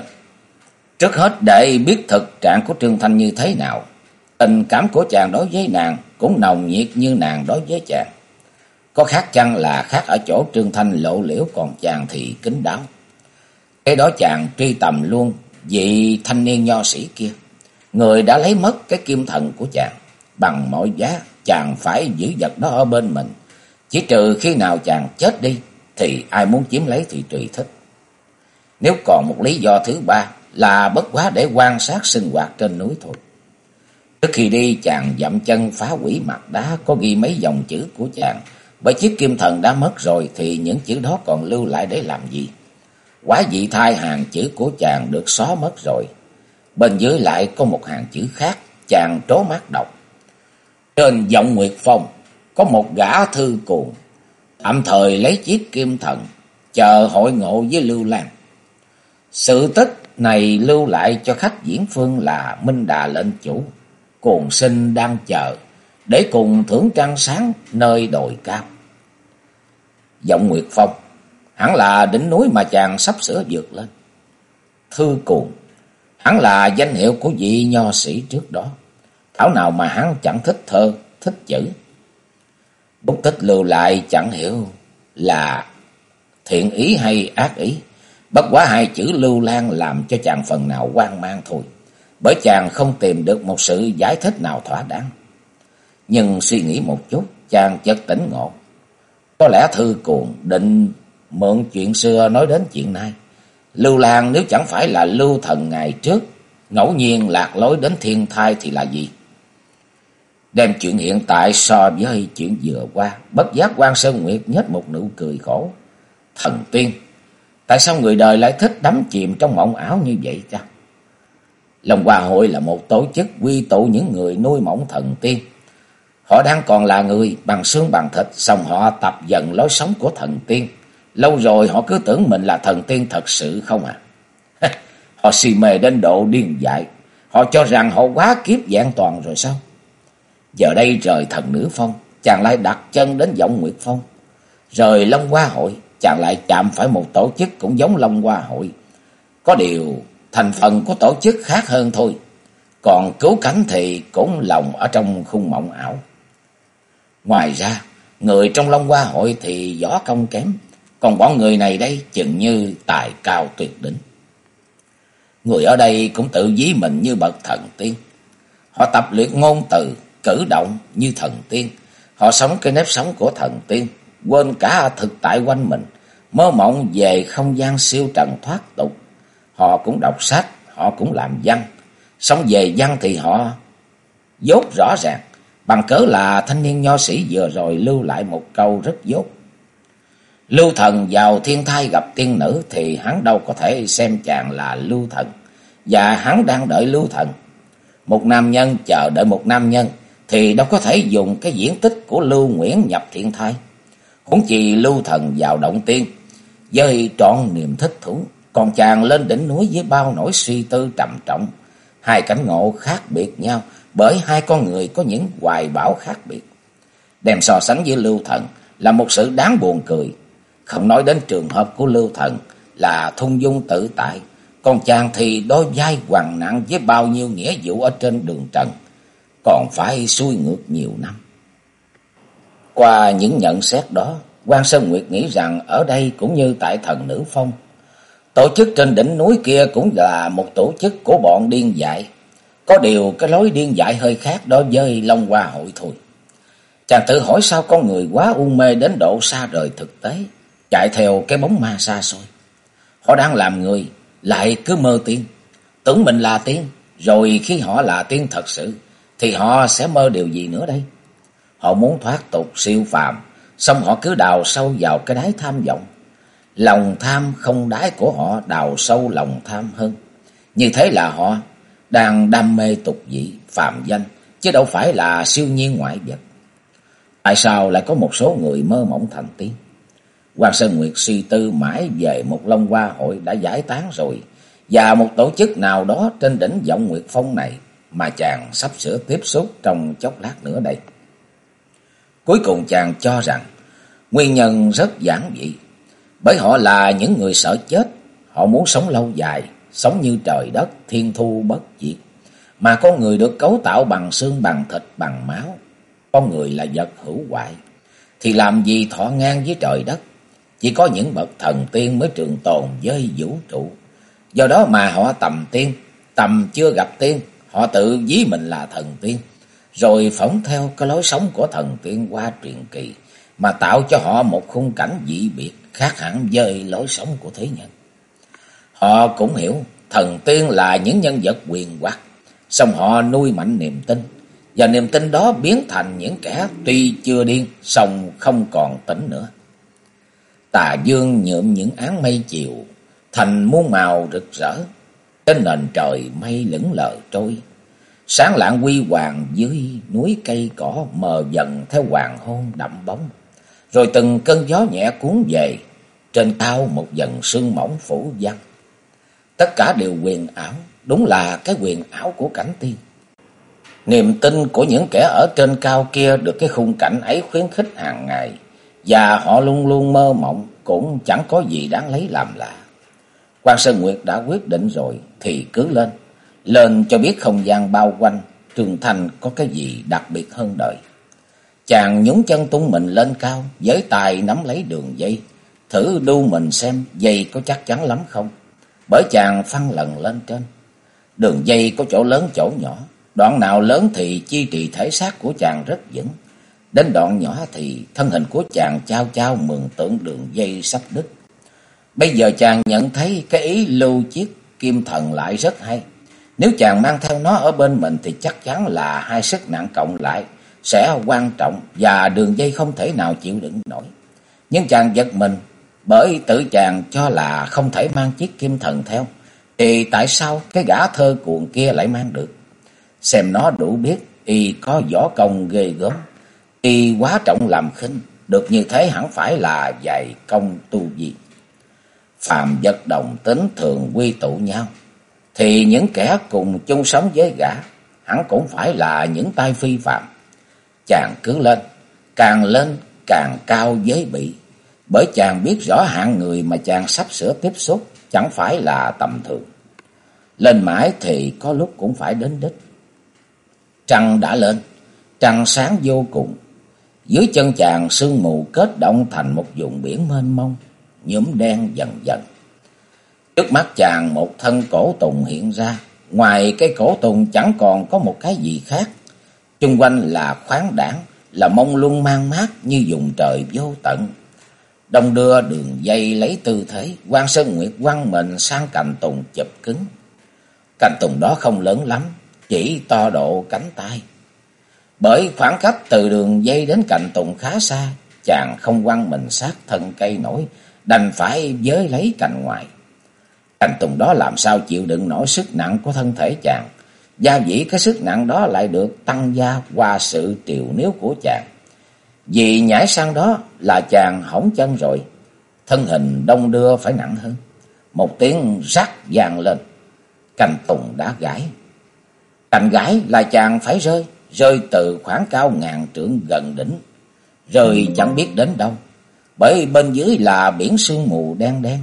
Trước hết để biết thực trạng của Trương Thanh như thế nào. Tình cảm của chàng đối với nàng cũng nồng nhiệt như nàng đối với chàng. Có khác chăng là khác ở chỗ Trương Thanh lộ liễu còn chàng thì kính đáo. Cái đó chàng truy tầm luôn vị thanh niên nho sĩ kia. Người đã lấy mất cái kim thần của chàng. Bằng mọi giá, chàng phải giữ vật đó ở bên mình. Chỉ trừ khi nào chàng chết đi, thì ai muốn chiếm lấy thì tùy thích. Nếu còn một lý do thứ ba là bất quá để quan sát sinh hoạt trên núi thôi. Trước khi đi chàng dậm chân phá quỷ mặt đá có ghi mấy dòng chữ của chàng. Bởi chiếc kim thần đã mất rồi thì những chữ đó còn lưu lại để làm gì? Quá dị thai hàng chữ của chàng được xóa mất rồi. Bên dưới lại có một hàng chữ khác, chàng trố mắt đọc. Trên giọng Nguyệt Phong có một gã thư cuồng, tạm thời lấy chiếc kim thần, chờ hội ngộ với Lưu Lan. Sự tích này lưu lại cho khách diễn phương là Minh Đà lệnh chủ, cùng sinh đang chờ, để cùng thưởng trăng sáng nơi đồi cao. Giọng Nguyệt Phong, hẳn là đỉnh núi mà chàng sắp sửa vượt lên. Thư cùng, hẳn là danh hiệu của vị nho sĩ trước đó. Thảo nào mà hắn chẳng thích thơ, thích chữ. Bút tích lưu lại chẳng hiểu là thiện ý hay ác ý. Bất quá hai chữ lưu lan làm cho chàng phần nào quan mang thôi. Bởi chàng không tìm được một sự giải thích nào thỏa đáng. Nhưng suy nghĩ một chút, chàng chợt tỉnh ngộ. Có lẽ thư cuồng định mượn chuyện xưa nói đến chuyện nay. Lưu Lan nếu chẳng phải là lưu thần ngày trước, ngẫu nhiên lạc lối đến thiên thai thì là gì? Đem chuyện hiện tại so với chuyện vừa qua, bất giác quan Sơn Nguyệt nhất một nụ cười khổ. Thần tiên, tại sao người đời lại thích đắm chìm trong mộng ảo như vậy cha? Long Hoa Hội là một tổ chức quy tụ những người nuôi mộng thần tiên. Họ đang còn là người bằng xương bằng thịt, xong họ tập dần lối sống của thần tiên. Lâu rồi họ cứ tưởng mình là thần tiên thật sự không à. họ si mê đến độ điên dại. Họ cho rằng họ quá kiếp dạng toàn rồi sao? Giờ đây rời thần nữ phong, chàng lại đặt chân đến giọng Nguyệt Phong. Rời Long Hoa Hội, chàng lại chạm phải một tổ chức cũng giống Long Hoa Hội. Có điều thành phần của tổ chức khác hơn thôi. Còn cứu cánh thì cũng lòng ở trong khung mộng ảo. Ngoài ra, người trong Long Hoa Hội thì gió công kém. Còn bọn người này đây chừng như tài cao tuyệt đỉnh. Người ở đây cũng tự dí mình như bậc thần tiên. Họ tập luyện ngôn từ, cử động như thần tiên. Họ sống cái nếp sống của thần tiên, quên cả thực tại quanh mình, mơ mộng về không gian siêu trần thoát tục. Họ cũng đọc sách, họ cũng làm văn. Sống về văn thì họ dốt rõ ràng, bằng cớ là thanh niên nho sĩ vừa rồi lưu lại một câu rất dốt. Lưu thần vào thiên thai gặp tiên nữ thì hắn đâu có thể xem chàng là lưu thần. Và hắn đang đợi lưu thần. Một nam nhân chờ đợi một nam nhân thì đâu có thể dùng cái diễn tích của Lưu Nguyễn nhập thiên thai. Huống chi lưu thần vào động tiên, dơi trọn niềm thích thú. Còn chàng lên đỉnh núi với bao nỗi suy tư trầm trọng. Hai cảnh ngộ khác biệt nhau bởi hai con người có những hoài bão khác biệt. Đem so sánh với lưu thần là một sự đáng buồn cười. Không nói đến trường hợp của lưu thần là thung dung tự tại. Còn chàng thì đôi vai hoàng nặng với bao nhiêu nghĩa vụ ở trên đường trần. Còn phải xuôi ngược nhiều năm. Qua những nhận xét đó, quan Sơn Nguyệt nghĩ rằng ở đây cũng như tại thần nữ phong. Tổ chức trên đỉnh núi kia cũng là một tổ chức của bọn điên dại. Có điều cái lối điên dại hơi khác đối với Long Hoa hội thôi. Chàng tự hỏi sao con người quá u mê đến độ xa rời thực tế, chạy theo cái bóng ma xa xôi. Họ đang làm người, lại cứ mơ tiên, tưởng mình là tiên, rồi khi họ là tiên thật sự, thì họ sẽ mơ điều gì nữa đây? Họ muốn thoát tục siêu phàm, xong họ cứ đào sâu vào cái đáy tham vọng. Lòng tham không đáy của họ đào sâu lòng tham hơn. Như thế là họ đang đam mê tục dị, phàm danh, chứ đâu phải là siêu nhiên ngoại vật. Tại sao lại có một số người mơ mộng thành tiên? Hoàng Sơn Nguyệt suy tư mãi về một Long Hoa hội đã giải tán rồi, và một tổ chức nào đó trên đỉnh vọng Nguyệt Phong này mà chàng sắp sửa tiếp xúc trong chốc lát nữa đây. Cuối cùng chàng cho rằng nguyên nhân rất giản dị, bởi họ là những người sợ chết, họ muốn sống lâu dài, sống như trời đất, thiên thu bất diệt. Mà con người được cấu tạo bằng xương, bằng thịt, bằng máu. Con người là vật hữu hoại. Thì làm gì thọ ngang với trời đất? Chỉ có những bậc thần tiên mới trường tồn với vũ trụ. Do đó mà họ tầm tiên, tầm chưa gặp tiên, họ tự ví mình là thần tiên. Rồi phóng theo cái lối sống của thần tiên qua truyền kỳ, mà tạo cho họ một khung cảnh dị biệt khác hẳn với lối sống của thế nhân. Họ cũng hiểu thần tiên là những nhân vật quyền quát, song họ nuôi mạnh niềm tin, và niềm tin đó biến thành những kẻ tuy chưa điên, song không còn tỉnh nữa. Tà dương nhuộm những áng mây chiều, thành muôn màu rực rỡ, trên nền trời mây lững lờ trôi. Sáng lạng huy hoàng dưới núi cây cỏ mờ dần theo hoàng hôn đậm bóng. Rồi từng cơn gió nhẹ cuốn về, trên cao một dần sương mỏng phủ văn. Tất cả đều quyền ảo, đúng là cái quyền ảo của cảnh tiên. Niềm tin của những kẻ ở trên cao kia được cái khung cảnh ấy khuyến khích hàng ngày, và họ luôn luôn mơ mộng cũng chẳng có gì đáng lấy làm lạ. Quan Sơn Nguyệt đã quyết định rồi thì cứ lên, lên cho biết không gian bao quanh Trường Thành có cái gì đặc biệt hơn đời. Chàng nhúng chân tung mình lên cao, với tài nắm lấy đường dây, thử đu mình xem dây có chắc chắn lắm không bởi chàng phăng lần lên trên. Đường dây có chỗ lớn chỗ nhỏ, đoạn nào lớn thì chi trì thể xác của chàng rất vững. Đến đoạn nhỏ thì thân hình của chàng trao trao mường tượng đường dây sắp đứt. Bây giờ chàng nhận thấy cái ý lưu chiếc kim thần lại rất hay. Nếu chàng mang theo nó ở bên mình thì chắc chắn là hai sức nặng cộng lại sẽ quan trọng và đường dây không thể nào chịu đựng nổi. Nhưng chàng giật mình, bởi tự chàng cho là không thể mang chiếc kim thần theo. Thì tại sao cái gã thơ cuồng kia lại mang được? Xem nó đủ biết y có võ công ghê gớm. Y quá trọng làm khinh. Được như thế hẳn phải là dày công tu diệt. Phàm vật đồng tính thường quy tụ nhau. Thì những kẻ cùng chung sống với gã hẳn cũng phải là những tay phi phạm. Chàng cứ lên, càng lên càng cao với bị bởi chàng biết rõ hạng người mà chàng sắp sửa tiếp xúc chẳng phải là tầm thường. Lên mãi thì có lúc cũng phải đến đích. Trăng đã lên, trăng sáng vô cùng. Dưới chân chàng sương mù kết động thành một vùng biển mênh mông, nhuộm đen dần dần. Trước mắt chàng một thân cổ tùng hiện ra, ngoài cái cổ tùng chẳng còn có một cái gì khác. Trung quanh là khoáng đảng, là mông lung mang mát như vùng trời vô tận Đông đưa đường dây lấy tư thế, quan Sơn Nguyệt quăng mình sang cành tùng chụp cứng. Cành tùng đó không lớn lắm, chỉ to độ cánh tay. Bởi khoảng cách từ đường dây đến cành tùng khá xa, chàng không quăng mình sát thân cây nổi, đành phải giới lấy cành ngoài. Cành tùng đó làm sao chịu đựng nổi sức nặng của thân thể chàng, gia dĩ cái sức nặng đó lại được tăng gia qua sự tiểu níu của chàng. Vì nhảy sang đó là chàng hỏng chân rồi, thân hình đông đưa phải nặng hơn. Một tiếng rắc vang lên, cành tùng đã gãy. Cành gãy là chàng phải rơi, rơi từ khoảng cao ngàn trượng gần đỉnh, rơi chẳng biết đến đâu, bởi bên dưới là biển sương mù đen đen.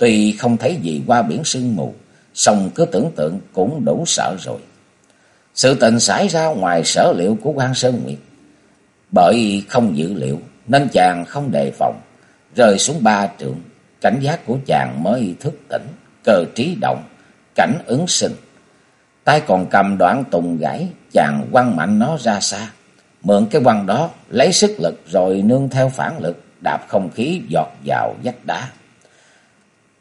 Tuy không thấy gì qua biển sương mù, song cứ tưởng tượng cũng đủ sợ rồi. Sự tình xảy ra ngoài sở liệu của quan Sơn Nguyệt. Bởi không dự liệu nên chàng không đề phòng, rơi xuống ba trượng, cảnh giác của chàng mới thức tỉnh, cơ trí động, cảnh ứng sinh. Tay còn cầm đoạn tùng gãy, chàng quăng mạnh nó ra xa. Mượn cái quăng đó, lấy sức lực rồi nương theo phản lực, đạp không khí giọt vào vách đá.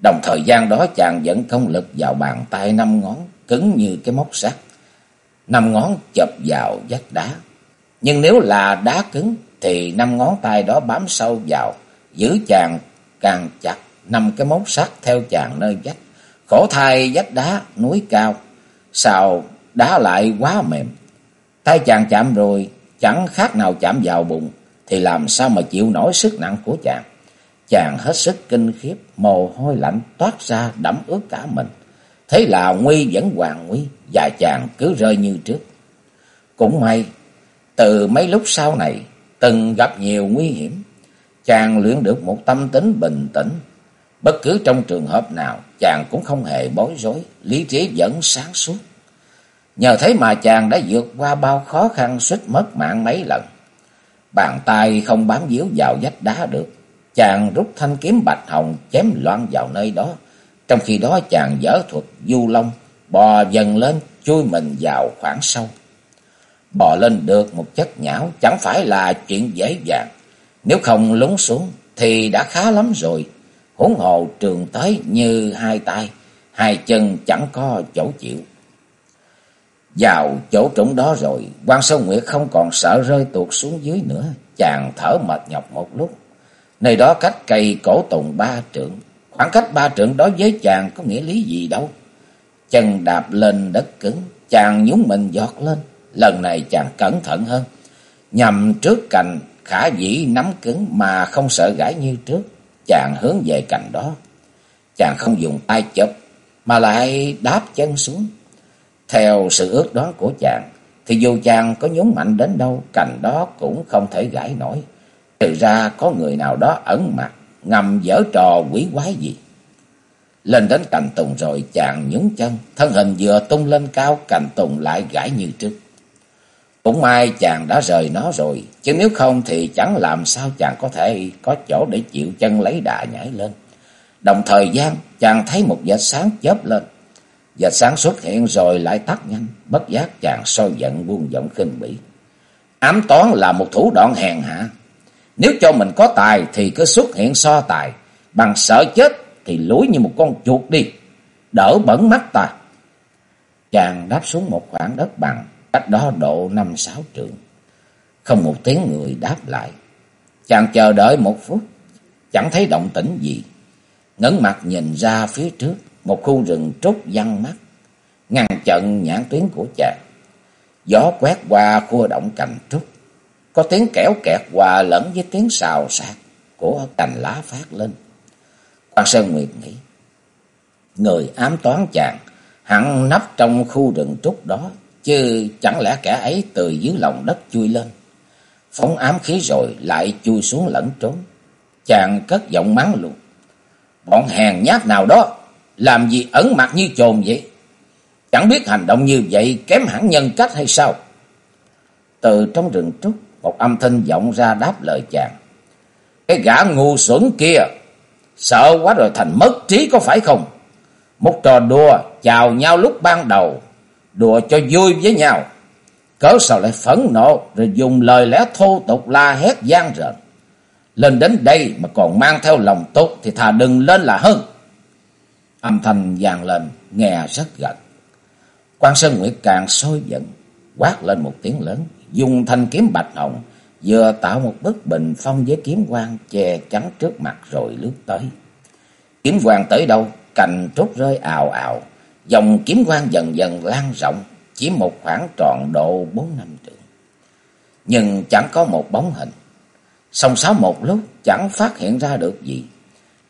Đồng thời gian đó chàng dẫn công lực vào bàn tay năm ngón, cứng như cái móc sắt. Năm ngón chập vào vách đá. Nhưng nếu là đá cứng, thì năm ngón tay đó bám sâu vào, giữ chàng càng chặt năm cái móc sắt theo chàng nơi vách. Khổ thai vách đá, núi cao, sao đá lại quá mềm. Tay chàng chạm rồi, chẳng khác nào chạm vào bụng, thì làm sao mà chịu nổi sức nặng của chàng. Chàng hết sức kinh khiếp, mồ hôi lạnh toát ra đẫm ướt cả mình. Thế là nguy vẫn hoàng nguy, và chàng cứ rơi như trước. Cũng may, từ mấy lúc sau này, từng gặp nhiều nguy hiểm, chàng luyện được một tâm tính bình tĩnh. Bất cứ trong trường hợp nào, chàng cũng không hề bối rối, lý trí vẫn sáng suốt. Nhờ thế mà chàng đã vượt qua bao khó khăn suýt mất mạng mấy lần. Bàn tay không bám víu vào vách đá được. Chàng rút thanh kiếm bạch hồng chém loạn vào nơi đó. Trong khi đó chàng dở thuật du long, bò dần lên, chui mình vào khoảng sâu. Bò lên được một chất nhão chẳng phải là chuyện dễ dàng. Nếu không lún xuống thì đã khá lắm rồi. Huống hồ trường tới như hai tay, hai chân chẳng có chỗ chịu. Vào chỗ trũng đó rồi, quan Sơn Nguyệt không còn sợ rơi tuột xuống dưới nữa. Chàng thở mệt nhọc một lúc. Nơi đó cách cây cổ tùng ba trượng. Khoảng cách ba trượng đối với chàng có nghĩa lý gì đâu. Chân đạp lên đất cứng, chàng nhúng mình giọt lên. Lần này chàng cẩn thận hơn. Nhằm trước cành khả dĩ nắm cứng mà không sợ gãy như trước. Chàng hướng về cành đó. Chàng không dùng tay chụp mà lại đáp chân xuống. Theo sự ước đoán của chàng, thì dù chàng có nhún mạnh đến đâu, cành đó cũng không thể gãy nổi. Thì ra có người nào đó ẩn mặt, ngầm dở trò quỷ quái gì. Lên đến cành tùng rồi chàng nhún chân, thân hình vừa tung lên cao, cành tùng lại gãy như trước. Cũng may chàng đã rời nó rồi, chứ nếu không thì chẳng làm sao chàng có thể có chỗ để chịu chân lấy đà nhảy lên. Đồng thời gian, chàng thấy một vệt sáng chớp lên. Vệt sáng xuất hiện rồi lại tắt nhanh, bất giác chàng soi giận buông giọng khinh bỉ. Ám toán là một thủ đoạn hèn hạ. Nếu cho mình có tài thì cứ xuất hiện so tài, bằng sợ chết thì lúi như một con chuột đi, đỡ bẩn mắt ta. Chàng đáp xuống một khoảng đất bằng, cách đó độ năm sáu trượng. Không một tiếng người đáp lại. Chàng chờ đợi một phút, chẳng thấy động tĩnh gì. Ngấn mặt nhìn ra phía trước, một khu rừng trúc văng mắt, ngăn chặn nhãn tuyến của chàng. Gió quét qua khu động cành trúc, có tiếng kẽo kẹt hòa lẫn với tiếng xào xạc của cành lá phát lên. Quan Sơn Nguyệt nghĩ, người ám toán chàng hẳn nấp trong khu rừng trúc đó, chứ chẳng lẽ kẻ ấy từ dưới lòng đất chui lên. Phóng ám khí rồi lại chui xuống lẫn trốn. Chàng cất giọng mắng luôn. Bọn hèn nhát nào đó làm gì ẩn mặt như trồn vậy? Chẳng biết hành động như vậy kém hẳn nhân cách hay sao? Từ trong rừng trúc, một âm thanh vọng ra đáp lời chàng. Cái gã ngu xuẩn kia, sợ quá rồi thành mất trí có phải không? Một trò đùa chào nhau lúc ban đầu, đùa cho vui với nhau. Cớ sao lại phẫn nộ rồi dùng lời lẽ thô tục la hét gian rợn. Lên đến đây mà còn mang theo lòng tốt thì thà đừng lên là hơn. Âm thanh vàng lên, nghe rất gần. Quan Sơn Nguyệt càng sôi giận, quát lên một tiếng lớn, dùng thanh kiếm bạch hồng, vừa tạo một bức bình phong với kiếm quang che chắn trước mặt rồi lướt tới. Kiếm quang tới đâu, cành trúc rơi ào ào, dòng kiếm quang dần dần lan rộng, chỉ một khoảng tròn độ bốn năm trượng. Nhưng chẳng có một bóng hình. Song sáo một lúc chẳng phát hiện ra được gì.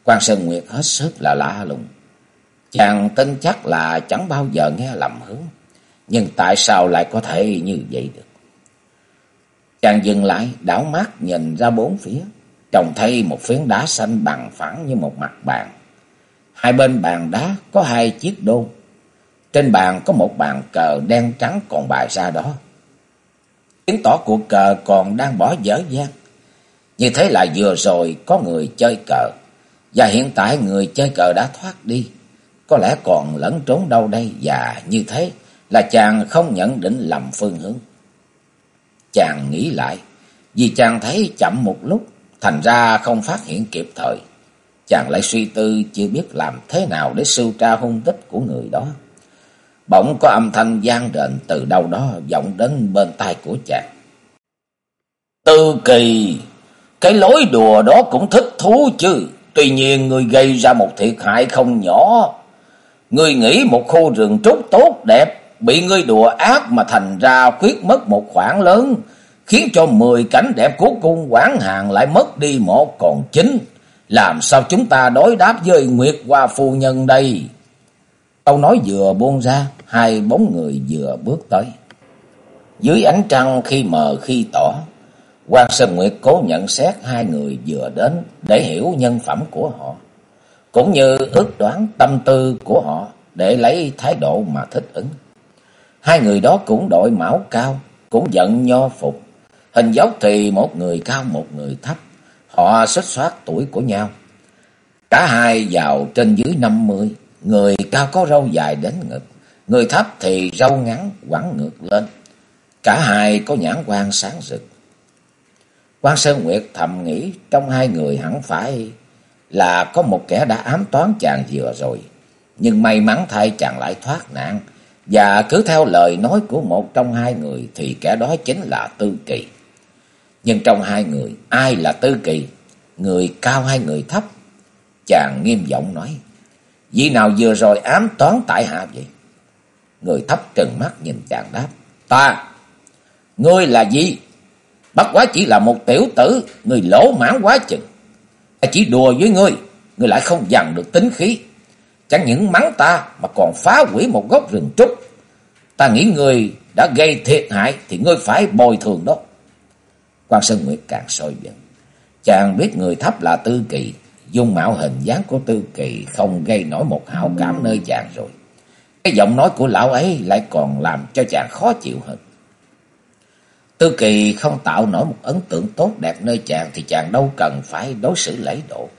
Quan Sơn Nguyệt hết sức là lạ lùng. Chàng tin chắc là chẳng bao giờ nghe lầm hướng. Nhưng tại sao lại có thể như vậy được? Chàng dừng lại, đảo mắt nhìn ra bốn phía. Trông thấy một phiến đá xanh bằng phẳng như một mặt bàn. Hai bên bàn đá có hai chiếc đôn. Trên bàn có một bàn cờ đen trắng còn bài ra đó. tiếng tỏ cuộc cờ còn đang bỏ dở dang. Như thế là vừa rồi có người chơi cờ. Và hiện tại người chơi cờ đã thoát đi. Có lẽ còn lẫn trốn đâu đây. Và như thế là chàng không nhận định lầm phương hướng. Chàng nghĩ lại. Vì chàng thấy chậm một lúc. Thành ra không phát hiện kịp thời. Chàng lại suy tư chưa biết làm thế nào để sưu tra hung tích của người đó. Bỗng có âm thanh gian đền từ đâu đó vọng đến bên tai của chàng. Tư kỳ, cái lối đùa đó cũng thích thú chứ. Tuy nhiên người gây ra một thiệt hại không nhỏ. Người nghĩ một khu rừng trúc tốt đẹp, bị ngươi đùa ác mà thành ra quyết mất một khoản lớn, khiến cho mười cảnh đẹp của cung quán hàng lại mất đi một còn chính. Làm sao chúng ta đối đáp với Nguyệt Hoa Phu Nhân đây? Câu nói vừa buông ra, hai bóng người vừa bước tới. Dưới ánh trăng khi mờ khi tỏ, quan Sơn Nguyệt cố nhận xét hai người vừa đến để hiểu nhân phẩm của họ, cũng như ước đoán tâm tư của họ để lấy thái độ mà thích ứng. Hai người đó cũng đội mão cao, cũng giận nho phục. Hình dốc thì một người cao một người thấp, họ xích xoát tuổi của nhau. Cả hai vào trên dưới năm mươi, người cao có râu dài đến ngực, người thấp thì râu ngắn quẳng ngược lên. Cả hai có nhãn quan sáng rực. Quan Sơn Nguyệt thầm nghĩ trong hai người hẳn phải là có một kẻ đã ám toán chàng vừa rồi. Nhưng may mắn thay chàng lại thoát nạn. Và cứ theo lời nói của một trong hai người thì kẻ đó chính là Tư Kỳ. Nhưng trong hai người, ai là Tư Kỳ? Người cao hay người thấp? Chàng nghiêm giọng nói. Vì nào vừa rồi ám toán tại hạ vậy? Người thấp trừng mắt nhìn chàng đáp. Ta! Ngươi là gì? Bất quá chỉ là một tiểu tử, người lỗ mãn quá chừng. Ta chỉ đùa với ngươi, ngươi lại không dằn được tính khí. Chẳng những mắng ta mà còn phá hủy một gốc rừng trúc. Ta nghĩ ngươi đã gây thiệt hại thì ngươi phải bồi thường đó. Quan Sơn Nguyệt càng sôi giận. Chàng biết người thấp là Tư Kỳ, dung mạo hình dáng của Tư Kỳ không gây nổi một hảo cảm nơi chàng rồi. Cái giọng nói của lão ấy lại còn làm cho chàng khó chịu hơn. Tư Kỳ không tạo nổi một ấn tượng tốt đẹp nơi chàng thì chàng đâu cần phải đối xử lễ độ.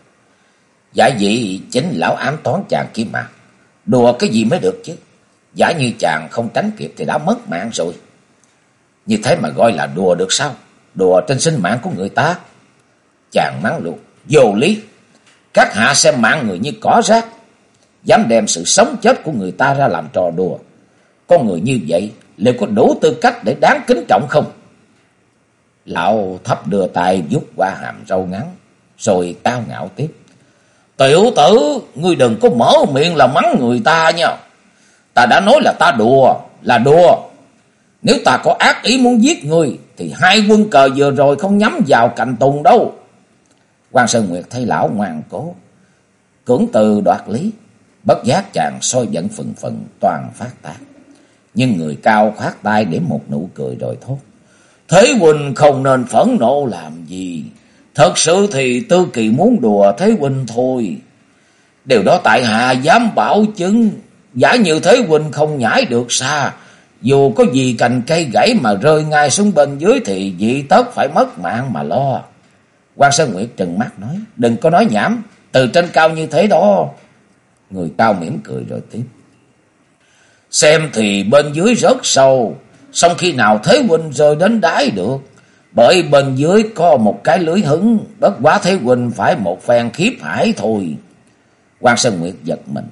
Giả dị chính lão ám toán chàng kia mà. Đùa cái gì mới được chứ. Giả như chàng không tránh kịp thì đã mất mạng rồi. Như thế mà gọi là đùa được sao? Đùa trên sinh mạng của người ta. Chàng mắng luôn. Vô lý. Các hạ xem mạng người như cỏ rác. Dám đem sự sống chết của người ta ra làm trò đùa. Con người như vậy, liệu có đủ tư cách để đáng kính trọng không? Lão thấp đưa tay giúp qua hàm râu ngắn. Rồi cao ngạo tiếp. Tiểu tử, ngươi đừng có mở miệng là mắng người ta nha. Ta đã nói là ta đùa, là đùa. Nếu ta có ác ý muốn giết ngươi, thì hai quân cờ vừa rồi không nhắm vào cành tùng đâu. quan Sơn Nguyệt thấy lão ngoan cố, cưỡng từ đoạt lý, bất giác chàng soi giận phần phần toàn phát tác. Nhưng người cao khoát tay để một nụ cười rồi thốt. Thế Huynh không nên phẫn nộ làm gì. Thật sự thì Tư Kỳ muốn đùa Thế Huynh thôi. Điều đó tại hạ dám bảo chứng. Giả như Thế Huynh không nhảy được xa. Dù có gì cành cây gãy mà rơi ngay xuống bên dưới thì dị tất phải mất mạng mà lo. quan Sơn Nguyệt trừng mắt nói. Đừng có nói nhảm. Từ trên cao như thế đó. Người cao mỉm cười rồi tiếp. Xem thì bên dưới rất sâu. Xong khi nào Thế Huynh rơi đến đáy được. Bởi bên dưới có một cái lưới hứng, bất quá Thế Huynh phải một phen khiếp hải thôi. quan Sơn Nguyệt giật mình.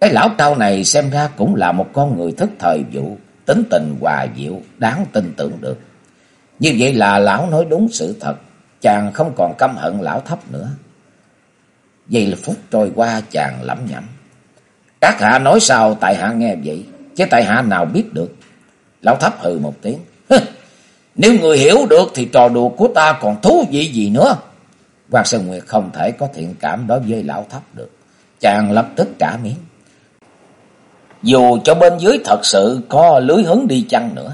Cái lão cao này xem ra cũng là một con người thức thời vụ, tính tình hòa diệu đáng tin tưởng được. Như vậy là lão nói đúng sự thật, chàng không còn căm hận lão thấp nữa. Vậy là phút trôi qua chàng lẩm nhẩm. Các hạ nói sao tại hạ nghe vậy, chứ tại hạ nào biết được. Lão thấp hừ một tiếng. Nếu người hiểu được thì trò đùa của ta còn thú vị gì nữa. Hoàng Sơn Nguyệt không thể có thiện cảm đối với lão thấp được. Chàng lập tức trả miếng. Dù cho bên dưới thật sự có lưới hứng đi chăng nữa,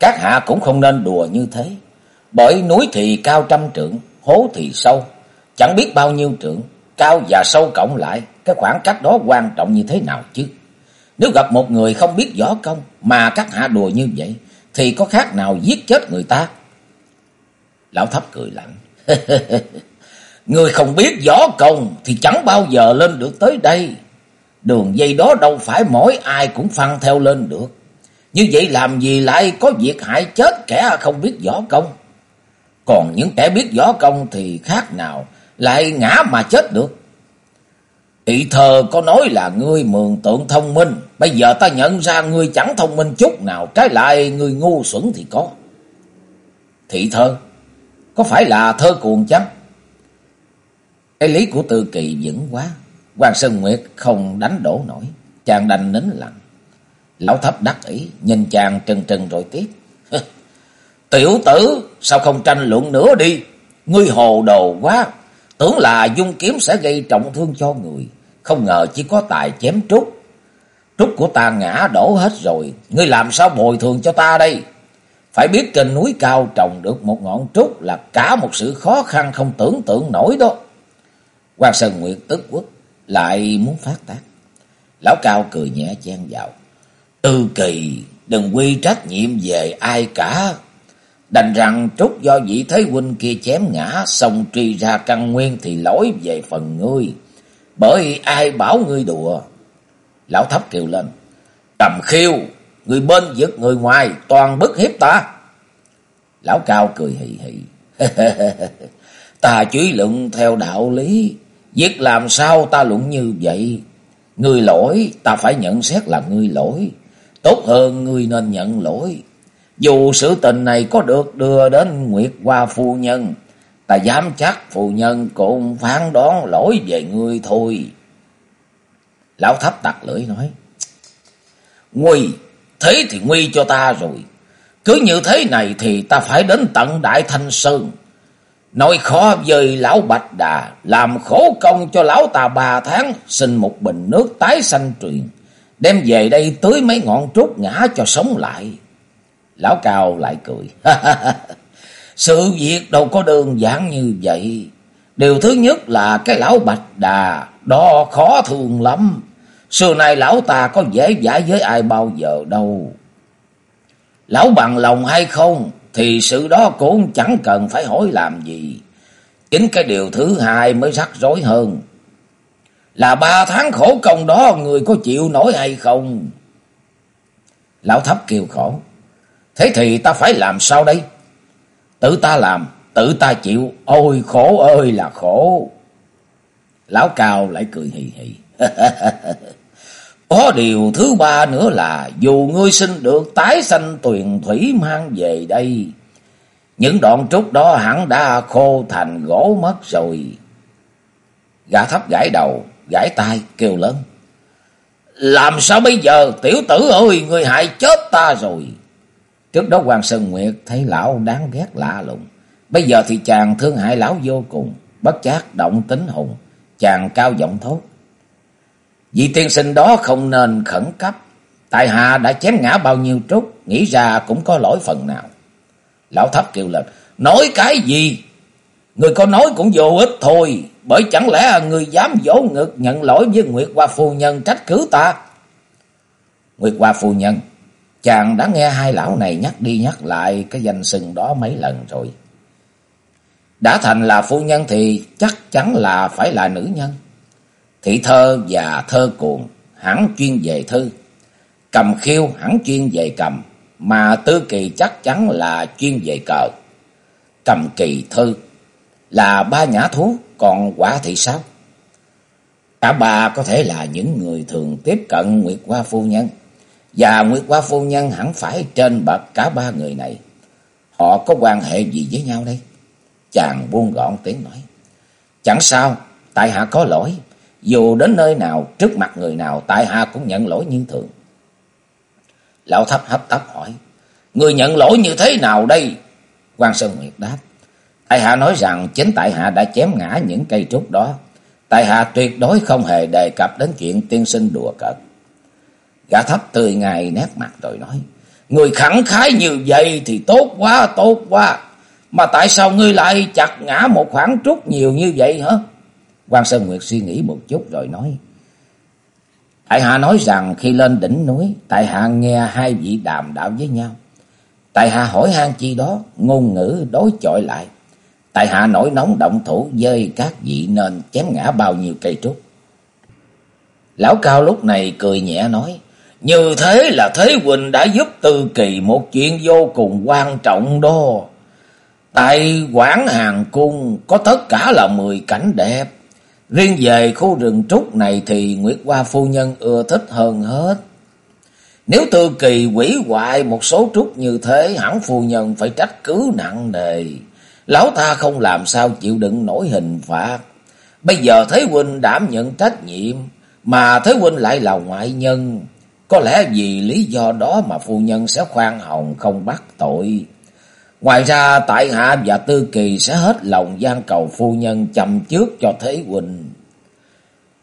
các hạ cũng không nên đùa như thế. Bởi núi thì cao trăm trượng, hố thì sâu, chẳng biết bao nhiêu trượng, cao và sâu cộng lại, cái khoảng cách đó quan trọng như thế nào chứ? Nếu gặp một người không biết võ công mà các hạ đùa như vậy, thì có khác nào giết chết người ta? Lão thấp cười lạnh. người không biết võ công thì chẳng bao giờ lên được tới đây. Đường dây đó đâu phải mỗi ai cũng phăng theo lên được. Như vậy làm gì lại có việc hại chết kẻ không biết võ công. Còn những kẻ biết võ công thì khác nào lại ngã mà chết được. Thị thờ, có nói là ngươi mường tượng thông minh. Bây giờ ta nhận ra ngươi chẳng thông minh chút nào. Trái lại ngươi ngu xuẩn thì có. Thị thơ. Có phải là thơ cuồng chăng? Cái lý của tư kỳ vững quá. Hoàng Sơn Nguyệt không đánh đổ nổi. Chàng đành nín lặng. Lão thấp đắc ý. Nhìn chàng trừng trừng rồi tiếp. Tiểu tử. Sao không tranh luận nữa đi. Ngươi hồ đồ quá. Tưởng là dung kiếm sẽ gây trọng thương cho người. Không ngờ chỉ có tài chém trúc. Trúc của ta ngã đổ hết rồi. Ngươi làm sao bồi thường cho ta đây? Phải biết trên núi cao trồng được một ngọn trúc là cả một sự khó khăn không tưởng tượng nổi đó. Quan Sơn Nguyệt tức quốc lại muốn phát tác. Lão Cao cười nhẹ chen vào. Tư kỳ, đừng quy trách nhiệm về ai cả. Đành rằng trúc do vị thế huynh kia chém ngã, xong truy ra căn nguyên thì lỗi về phần ngươi. Bởi ai bảo ngươi đùa. Lão thấp kêu lên. Cầm khiêu, người bên giật người ngoài, toàn bức hiếp ta. Lão cao cười hì hì. ta chỉ luận theo đạo lý. giết làm sao ta luận như vậy? Người lỗi, ta phải nhận xét là người lỗi. Tốt hơn người nên nhận lỗi. Dù sự tình này có được đưa đến Nguyệt Hoa Phu Nhân, ta dám chắc Phu Nhân cũng phán đoán lỗi về ngươi thôi. Lão thấp tặc lưỡi nói, Nguy, thế thì nguy cho ta rồi. Cứ như thế này thì ta phải đến tận Đại Thanh Sơn. Nói khó với lão Bạch Đà, làm khổ công cho lão ta ba tháng, xin một bình nước tái sanh truyền. Đem về đây tưới mấy ngọn trúc ngã cho sống lại. Lão Cao lại cười. Sự việc đâu có đơn giản như vậy. Điều thứ nhất là cái lão Bạch Đà, đó khó thương lắm. Xưa nay lão ta có dễ dãi với ai bao giờ đâu. Lão bằng lòng hay không thì sự đó cũng chẳng cần phải hỏi làm gì. Chính cái điều thứ hai mới rắc rối hơn. Là ba tháng khổ công đó người có chịu nổi hay không? Lão thấp kêu khổ. Thế thì ta phải làm sao đây? Tự ta làm, tự ta chịu. Ôi khổ ơi là khổ. Lão cao lại cười hì hì. Có điều thứ ba nữa là dù ngươi sinh được tái sanh tuyền thủy mang về đây, những đoạn trúc đó hẳn đã khô thành gỗ mất rồi. Gã thấp gãi đầu, gãi tai, kêu lớn. Làm sao bây giờ, tiểu tử ơi, người hại chết ta rồi. Trước đó Hoàng Sơn Nguyệt thấy lão đáng ghét lạ lùng. Bây giờ thì chàng thương hại lão vô cùng, bất giác động tính hùng. Chàng cao giọng thốt. Vị tiên sinh đó không nên khẩn cấp. Tại hạ đã chém ngã bao nhiêu trúc, nghĩ ra cũng có lỗi phần nào. Lão thấp kêu lên, nói cái gì? Người có nói cũng vô ích thôi, bởi chẳng lẽ người dám dỗ ngực nhận lỗi với Nguyệt Hoa Phu Nhân trách cứ ta? Nguyệt Hoa Phu Nhân, chàng đã nghe hai lão này nhắc đi nhắc lại cái danh sừng đó mấy lần rồi. Đã thành là phu nhân thì chắc chắn là phải là nữ nhân. Thị thơ và thơ cuồng hẳn chuyên về thư. Cầm khiêu hẳn chuyên về cầm. Mà tư kỳ chắc chắn là chuyên về cờ. Cầm kỳ thư là ba nhã thú, còn quả thị sao? Cả ba có thể là những người thường tiếp cận Nguyệt Hoa Phu Nhân. Và Nguyệt Hoa Phu Nhân hẳn phải trên bậc cả ba người này. Họ có quan hệ gì với nhau đây? Chàng buông gọn tiếng nói. Chẳng sao, tại hạ có lỗi. Dù đến nơi nào, trước mặt người nào, tại hạ cũng nhận lỗi như thường. Lão thấp hấp tấp hỏi. Người nhận lỗi như thế nào đây? quan Sơn Nguyệt đáp. Tại hạ nói rằng chính tại hạ đã chém ngã những cây trúc đó. Tại hạ tuyệt đối không hề đề cập đến chuyện tiên sinh đùa cợt. Gã thấp tươi ngài nét mặt rồi nói. Người khẳng khái như vậy thì tốt quá, tốt quá. Mà tại sao ngươi lại chặt ngã một khoảng trúc nhiều như vậy hả? quan Sơn Nguyệt suy nghĩ một chút rồi nói. Tại hạ nói rằng khi lên đỉnh núi, tại hạ nghe hai vị đàm đạo với nhau. Tại hạ hỏi han chi đó, ngôn ngữ đối chọi lại. Tại hạ nổi nóng động thủ dơi các vị nên chém ngã bao nhiêu cây trúc. Lão Cao lúc này cười nhẹ nói, như thế là Thế quỳnh đã giúp Tư Kỳ một chuyện vô cùng quan trọng đó. Tại Quảng Hàng Cung có tất cả là mười cảnh đẹp. Riêng về khu rừng trúc này thì Nguyệt Hoa Phu Nhân ưa thích hơn hết. Nếu Tư Kỳ quỷ hoại một số trúc như thế, hẳn Phu Nhân phải trách cứ nặng nề. Lão ta không làm sao chịu đựng nổi hình phạt. Bây giờ Thế Huynh đảm nhận trách nhiệm, mà Thế Huynh lại là ngoại nhân. Có lẽ vì lý do đó mà phu nhân sẽ khoan hồng không bắt tội. Ngoài ra, tại hạ và Tư Kỳ sẽ hết lòng gian cầu phu nhân chăm trước cho Thế Huynh.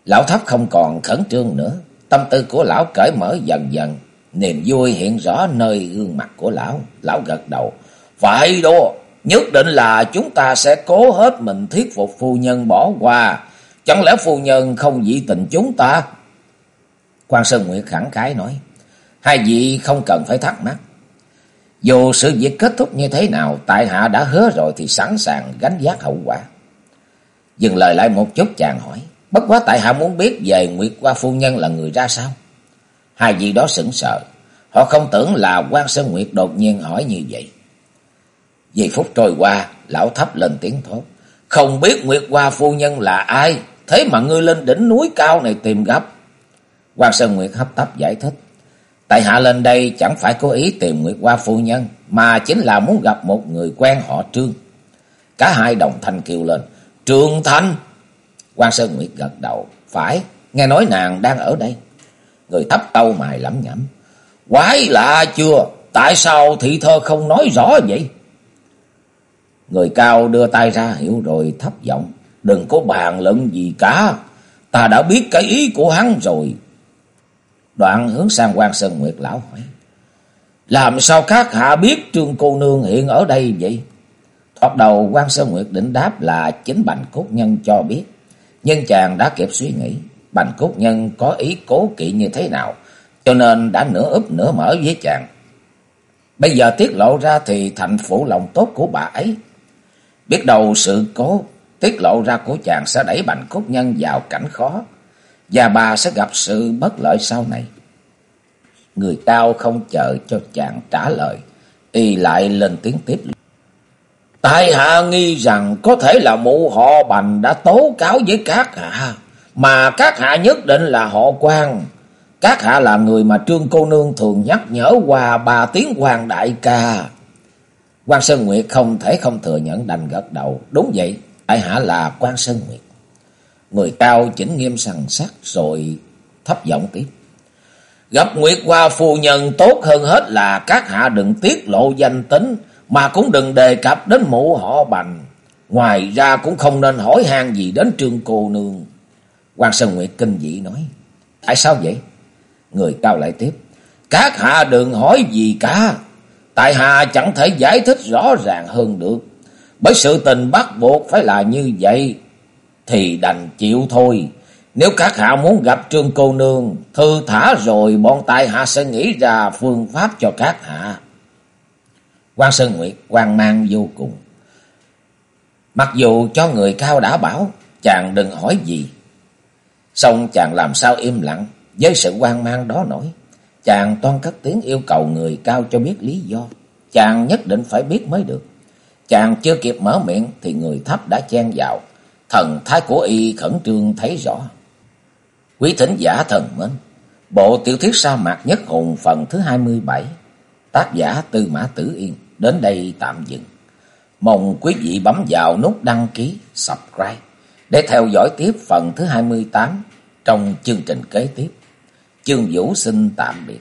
Lão thấp không còn khẩn trương nữa. Tâm tư của lão cởi mở dần dần. Niềm vui hiện rõ nơi gương mặt của lão. Lão gật đầu. Phải đó. Nhất định là chúng ta sẽ cố hết mình thuyết phục phu nhân bỏ qua. Chẳng lẽ phu nhân không dị tình chúng ta? Quan Sơn Nguyệt khẳng khái nói. Hai vị không cần phải thắc mắc. Dù sự việc kết thúc như thế nào, tại hạ đã hứa rồi thì sẵn sàng gánh giác hậu quả. Dừng lời lại một chút chàng hỏi. Bất quá tại hạ muốn biết về Nguyệt Qua Phu Nhân là người ra sao? Hai vị đó sững sờ. Họ không tưởng là quan Sơn Nguyệt đột nhiên hỏi như vậy. Vì phút trôi qua, lão thấp lên tiếng thốt. Không biết Nguyệt Hoa Phu Nhân là ai, thế mà ngươi lên đỉnh núi cao này tìm gặp quan Sơn Nguyệt hấp tấp giải thích. Tại hạ lên đây chẳng phải cố ý tìm Nguyệt Hoa Phu Nhân, mà chính là muốn gặp một người quen họ Trương. Cả hai đồng thanh kêu lên. Trương Thanh! quan Sơn Nguyệt gật đầu. Phải, nghe nói nàng đang ở đây. Người thấp tâu mài lẩm nhẩm. Quái lạ chưa? Tại sao thị thơ không nói rõ vậy? Người cao đưa tay ra hiểu rồi thấp giọng. Đừng có bàn luận gì cả. Ta đã biết cái ý của hắn rồi. Đoạn hướng sang quan Sơn Nguyệt lão hỏi. Làm sao các hạ biết trương cô nương hiện ở đây vậy? Thoạt đầu quan Sơn Nguyệt định đáp là chính Bành Cốt Nhân cho biết. Nhưng chàng đã kịp suy nghĩ. Bành Cốt Nhân có ý cố kỵ như thế nào. Cho nên đã nửa úp nửa mở với chàng. Bây giờ tiết lộ ra thì thành phủ lòng tốt của bà ấy. Biết đầu sự cố, tiết lộ ra của chàng sẽ đẩy Bành Cốt Nhân vào cảnh khó. Và bà sẽ gặp sự bất lợi sau này. Người cao không chờ cho chàng trả lời. Y lại lên tiếng tiếp. Tại hạ nghi rằng có thể là mụ họ bành đã tố cáo với các hạ. Mà các hạ nhất định là họ quan. Các hạ là người mà trương cô nương thường nhắc nhở qua bà tiếng hoàng đại ca. quan Sơn Nguyệt không thể không thừa nhận đành gật đầu. Đúng vậy, tại hạ là quan Sơn Nguyệt. Người cao chỉnh nghiêm sằng sắc rồi thấp giọng tiếp. Gặp Nguyệt Hoa phu nhân tốt hơn hết là các hạ đừng tiết lộ danh tính, mà cũng đừng đề cập đến mụ họ bành. Ngoài ra cũng không nên hỏi han gì đến trương cô nương. quan Sơn Nguyệt kinh dị nói. Tại sao vậy? Người cao lại tiếp. Các hạ đừng hỏi gì cả. Tại hạ chẳng thể giải thích rõ ràng hơn được. Bởi sự tình bắt buộc phải là như vậy. Thì đành chịu thôi. Nếu các hạ muốn gặp trương cô nương. Thư thả rồi bọn tại hạ sẽ nghĩ ra phương pháp cho các hạ. quan Sơn Nguyệt quan mang vô cùng. Mặc dù cho người cao đã bảo. Chàng đừng hỏi gì. Xong chàng làm sao im lặng với sự quan mang đó nổi, chàng toan cất tiếng yêu cầu người cao cho biết lý do. Chàng nhất định phải biết mới được. Chàng chưa kịp mở miệng thì người thấp đã chen vào. Thần thái của y khẩn trương thấy rõ. Quý thính giả thần mến. Bộ tiểu thuyết sa mạc nhất hùng phần thứ 27. Tác giả Tư Mã Tử Yên. đến đây tạm dừng. Mong quý vị bấm vào nút đăng ký, subscribe để theo dõi tiếp phần thứ 28 trong chương trình kế tiếp. Chương Vũ xin tạm biệt.